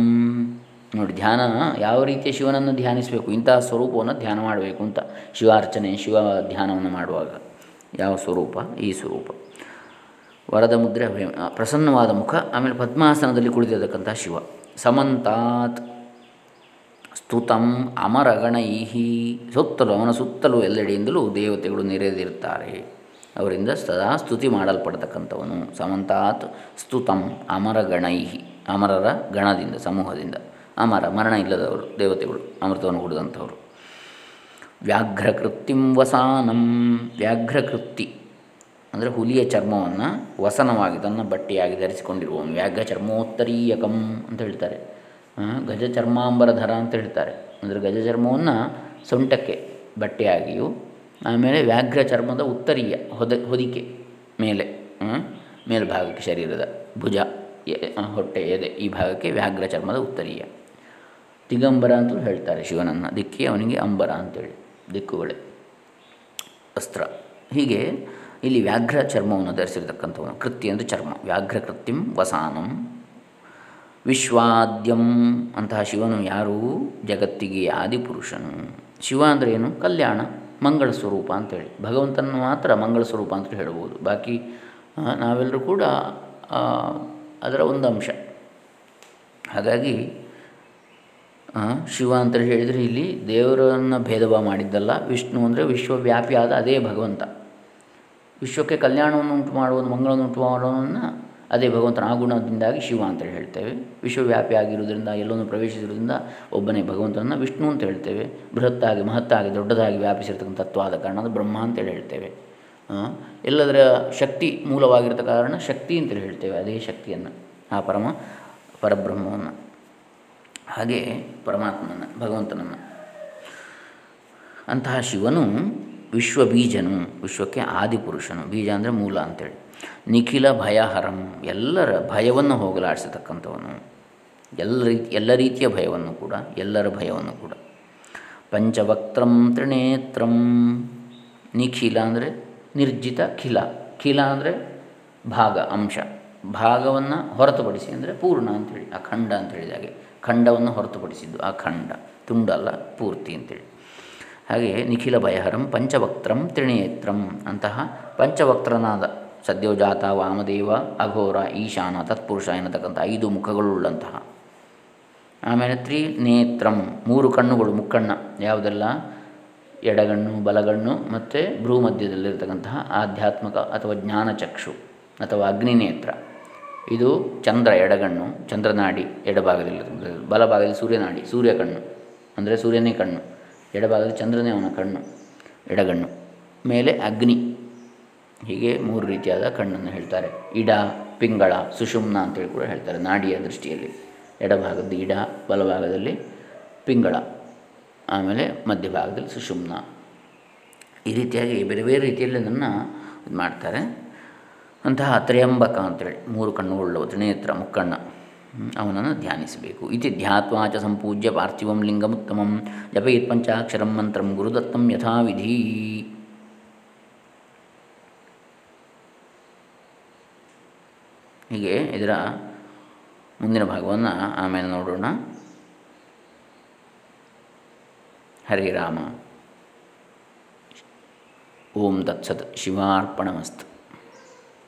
S1: ನೋಡಿ, ಧ್ಯಾನ ಯಾವ ರೀತಿಯ ಶಿವನನ್ನು ಧ್ಯಾನಿಸಬೇಕು? ಇಂತಹ ಸ್ವರೂಪವನ್ನು ಧ್ಯಾನ ಮಾಡಬೇಕು ಅಂತ ಶಿವಾರ್ಚನೆ, ಶಿವ ಧ್ಯಾನವನ್ನು ಮಾಡುವಾಗ. ಯಾವ ಸ್ವರೂಪ? ಈ ಸ್ವರೂಪ. ವರದ ಮುದ್ರೆ ಪ್ರಸನ್ನವಾದ ಮುಖ, ಆಮೇಲೆ ಪದ್ಮಾಸನದಲ್ಲಿ ಕುಳಿತಿರತಕ್ಕಂಥ ಶಿವ. ಸಮಂತಾತ್ ಸ್ತುತಂ ಅಮರಗಣೈಹಿ. ಸುತ್ತಲೂ, ಅವನ ಸುತ್ತಲೂ ಎಲ್ಲೆಡೆಯಿಂದಲೂ ದೇವತೆಗಳು ನೆರೆದಿರುತ್ತಾರೆ. ಅವರಿಂದ ಸದಾ ಸ್ತುತಿ ಮಾಡಲ್ಪಡ್ತಕ್ಕಂಥವನು. ಸಮಂತಾತ್ ಸ್ತುತಂ ಅಮರಗಣೈಹಿ, ಅಮರರ ಗಣದಿಂದ, ಸಮೂಹದಿಂದ. ಅಮರ, ಮರಣ ಇಲ್ಲದವರು, ದೇವತೆಗಳು, ಅಮೃತವನ್ನು ಕುಡಿದಂಥವರು ವ್ಯಾಘ್ರಕೃತ್ತಿಂ ವಸಾನಂ. ವ್ಯಾಘ್ರಕೃತ್ತಿ ಅಂದರೆ ಹುಲಿಯ ಚರ್ಮವನ್ನು ವಸನವಾಗಿ, ತನ್ನ ಬಟ್ಟೆಯಾಗಿ ಧರಿಸಿಕೊಂಡಿರುವ ವ್ಯಾಘ್ರ ಚರ್ಮೋತ್ತರೀಯಕಂ ಅಂತ ಹೇಳ್ತಾರೆ. ಗಜ ಚರ್ಮಾಂಬರಧರ ಅಂತ ಹೇಳ್ತಾರೆ. ಅಂದರೆ ಗಜ ಚರ್ಮವನ್ನು ಸೊಂಟಕ್ಕೆ, ಬಟ್ಟೆಯಾಗಿಯೂ, ಆಮೇಲೆ ವ್ಯಾಘ್ರ ಚರ್ಮದ ಉತ್ತರೀಯ ಹೊದ, ಹೊದಿಕೆ ಮೇಲೆ ಮೇಲ್ಭಾಗಕ್ಕೆ ಶರೀರದ ಭುಜ ಹೊಟ್ಟೆ ಎದೆ ಈ ಭಾಗಕ್ಕೆ ವ್ಯಾಘ್ರ ಚರ್ಮದ ಉತ್ತರೀಯ. ದಿಗಂಬರ ಅಂತಲೂ ಹೇಳ್ತಾರೆ ಶಿವನನ್ನು. ದಿಕ್ಕಿ ಅವನಿಗೆ ಅಂಬರ ಅಂತೇಳಿ, ದಿಕ್ಕುಗಳೇ. ಅಸ್ತ್ರ. ಹೀಗೆ ಇಲ್ಲಿ ವ್ಯಾಘ್ರ ಚರ್ಮವನ್ನು ಧರಿಸಿರ್ತಕ್ಕಂಥವನು. ಕೃತ್ಯ ಅಂದರೆ ಚರ್ಮ. ವ್ಯಾಘ್ರ ಕೃತ್ಯಂ ವಸಾನಂ. ವಿಶ್ವಾದ್ಯಂ ಅಂತಹ ಶಿವನು ಯಾರು ಜಗತ್ತಿಗೆ ಆದಿಪುರುಷನು ಶಿವ ಅಂದರೆ ಏನು? ಕಲ್ಯಾಣ, ಮಂಗಳ ಸ್ವರೂಪ ಅಂತೇಳಿ. ಭಗವಂತನ ಮಾತ್ರ ಮಂಗಳ ಸ್ವರೂಪ ಅಂತ ಹೇಳ್ಬೋದು. ಬಾಕಿ ನಾವೆಲ್ಲರೂ ಕೂಡ ಅದರ ಒಂದು ಅಂಶ. ಹಾಗಾಗಿ ಶಿವ ಅಂತ ಹೇಳಿದರೆ ಇಲ್ಲಿ ದೇವರನ್ನು ಭೇದಭಾವ ಮಾಡಿದ್ದಲ್ಲ. ವಿಷ್ಣು ಅಂದರೆ ವಿಶ್ವವ್ಯಾಪಿಯಾದ ಅದೇ ಭಗವಂತ. ವಿಶ್ವಕ್ಕೆ ಕಲ್ಯಾಣವನ್ನು ಉಂಟು ಮಾಡುವುದು, ಮಂಗಳವನ್ನು ಉಂಟು ಮಾಡೋದನ್ನು ಅದೇ ಭಗವಂತನ ಆ ಗುಣದಿಂದಾಗಿ ಶಿವ ಅಂತ ಹೇಳ್ತೇವೆ. ವಿಶ್ವವ್ಯಾಪಿ ಆಗಿರುವುದರಿಂದ ಎಲ್ಲೊಂದು ಪ್ರವೇಶಿಸಿರುವುದರಿಂದ ಒಬ್ಬನೇ ಭಗವಂತನನ್ನು ವಿಷ್ಣು ಅಂತ ಹೇಳ್ತೇವೆ. ಬೃಹತ್ತಾಗಿ, ಮಹತ್ತಾಗಿ, ದೊಡ್ಡದಾಗಿ ವ್ಯಾಪಿಸಿರ್ತಕ್ಕಂಥ ತತ್ವಾದ ಕಾರಣ ಅದು ಬ್ರಹ್ಮ ಅಂತೇಳಿ ಹೇಳ್ತೇವೆ. ಎಲ್ಲದರ ಶಕ್ತಿ ಮೂಲವಾಗಿರತ ಕಾರಣ ಶಕ್ತಿ ಅಂತೇಳಿ ಹೇಳ್ತೇವೆ, ಅದೇ ಶಕ್ತಿಯನ್ನು, ಆ ಪರಮ, ಪರಬ್ರಹ್ಮವನ್ನು. ಹಾಗೆ ಪರಮಾತ್ಮನ, ಭಗವಂತನನ್ನು. ಅಂತಹ ಶಿವನು ವಿಶ್ವಬೀಜನು, ವಿಶ್ವಕ್ಕೆ ಆದಿಪುರುಷನು. ಬೀಜ ಅಂದರೆ ಮೂಲ ಅಂತೇಳಿ. ನಿಖಿಲ ಭಯಹರಂ, ಎಲ್ಲರ ಭಯವನ್ನು ಹೋಗಲಾಡಿಸತಕ್ಕಂಥವನು. ಎಲ್ಲ ರೀತಿ ಎಲ್ಲ ರೀತಿಯ ಭಯವನ್ನು ಕೂಡ, ಎಲ್ಲರ ಭಯವನ್ನು ಕೂಡ. ಪಂಚವಕ್ತ್ರಂ ತ್ರಿನೇತ್ರಂ. ನಿಖಿಲ ಅಂದರೆ ನಿರ್ಜಿತ ಖಿಲ. ಖಿಲ ಅಂದರೆ ಭಾಗ, ಅಂಶ. ಭಾಗವನ್ನು ಹೊರತುಪಡಿಸಿ ಅಂದರೆ ಪೂರ್ಣ ಅಂಥೇಳಿ ಅಖಂಡ ಅಂತ ಹೇಳಿದಾಗೆ ಖಂಡವನ್ನು ಹೊರತುಪಡಿಸಿದ್ದು. ಆ ಖಂಡ ತುಂಡಲ್ಲ ಪೂರ್ತಿ ಅಂತೇಳಿ. ಹಾಗೆ ನಿಖಿಲ ಭಯಹರಂ ಪಂಚವಕ್ತ್ರಂ ತ್ರಿನೇತ್ರಂ ಅಂತಹ ಪಂಚವಕ್ತ್ರನಾದ ಸದ್ಯೋಜಾತ ವಾಮದೇವ ಅಘೋರ ಈಶಾನ ತತ್ಪುರುಷ ಎನ್ನತಕ್ಕಂಥ ಐದು ಮುಖಗಳುಳ್ಳಂತಹ. ಆಮೇಲೆ ತ್ರಿನೇತ್ರಂ ಮೂರು ಕಣ್ಣುಗಳು, ಮುಕ್ಕಣ್ಣ ಯಾವುದೆಲ್ಲ? ಎಡಗಣ್ಣು, ಬಲಗಣ್ಣು ಮತ್ತು ಭ್ರೂ ಮಧ್ಯದಲ್ಲಿರ್ತಕ್ಕಂತಹ ಆಧ್ಯಾತ್ಮಕ ಅಥವಾ ಜ್ಞಾನಚಕ್ಷು ಅಥವಾ ಅಗ್ನಿನೇತ್ರ. ಇದು ಚಂದ್ರ ಎಡಗಣ್ಣು, ಚಂದ್ರನಾಡಿ ಎಡಭಾಗದಲ್ಲಿ ಬಲಭಾಗದಲ್ಲಿ ಸೂರ್ಯನಾಡಿ, ಸೂರ್ಯ ಕಣ್ಣು. ಅಂದರೆ ಸೂರ್ಯನೇ ಕಣ್ಣು. ಎಡಭಾಗದಲ್ಲಿ ಚಂದ್ರನೇ ಅವನ ಕಣ್ಣು, ಎಡಗಣ್ಣು. ಮೇಲೆ ಅಗ್ನಿ. ಹೀಗೆ ಮೂರು ರೀತಿಯಾದ ಕಣ್ಣನ್ನು ಹೇಳ್ತಾರೆ. ಇಡ, ಪಿಂಗಳ, ಸುಷುಮ್ನ ಅಂತೇಳಿ ಕೂಡ ಹೇಳ್ತಾರೆ ನಾಡಿಯ ದೃಷ್ಟಿಯಲ್ಲಿ. ಎಡಭಾಗದ ಇಡ, ಬಲಭಾಗದಲ್ಲಿ ಪಿಂಗಳ. ಆಮೇಲೆ ಮಧ್ಯಭಾಗದಲ್ಲಿ ಸುಷುಮ್ನ. ಈ ರೀತಿಯಾಗಿ ಬೇರೆ ಬೇರೆ ರೀತಿಯಲ್ಲಿ ಅದನ್ನು ಇದು ಮಾಡ್ತಾರೆ ಅಂತಹ ತ್ರಯಂಬಕ ಅಂತೇಳಿ ಮೂರು ಕಣ್ಣುಗಳುಳ್ಳವ, ತ್ರಿನೇತ್ರ, ಮುಕ್ಕಣ್ಣ. ಅವನನ್ನು ಧ್ಯಾನಿಸಬೇಕು. ಇತಿ ಧ್ಯಾತ್ವಾಚ ಸಂಪೂಜ್ಯ ಪಾರ್ಥಿವಂ ಲಿಂಗಮುತ್ತಮಂ ಜಪೇತ್ ಪಂಚಾಕ್ಷರಂ ಮಂತ್ರಂ ಗುರುದತ್ತಂ ಯಥಾವಿಧಿ. ಹೀಗೆ ಇದರ ಮುಂದಿನ ಭಾಗವನ್ನು ಆಮೇಲೆ ನೋಡೋಣ. ಹರೇ ರಾಮ. ಓಂ ದತ್ಸತ್ ಶಿವಾರ್ಪಣಮಸ್ತು.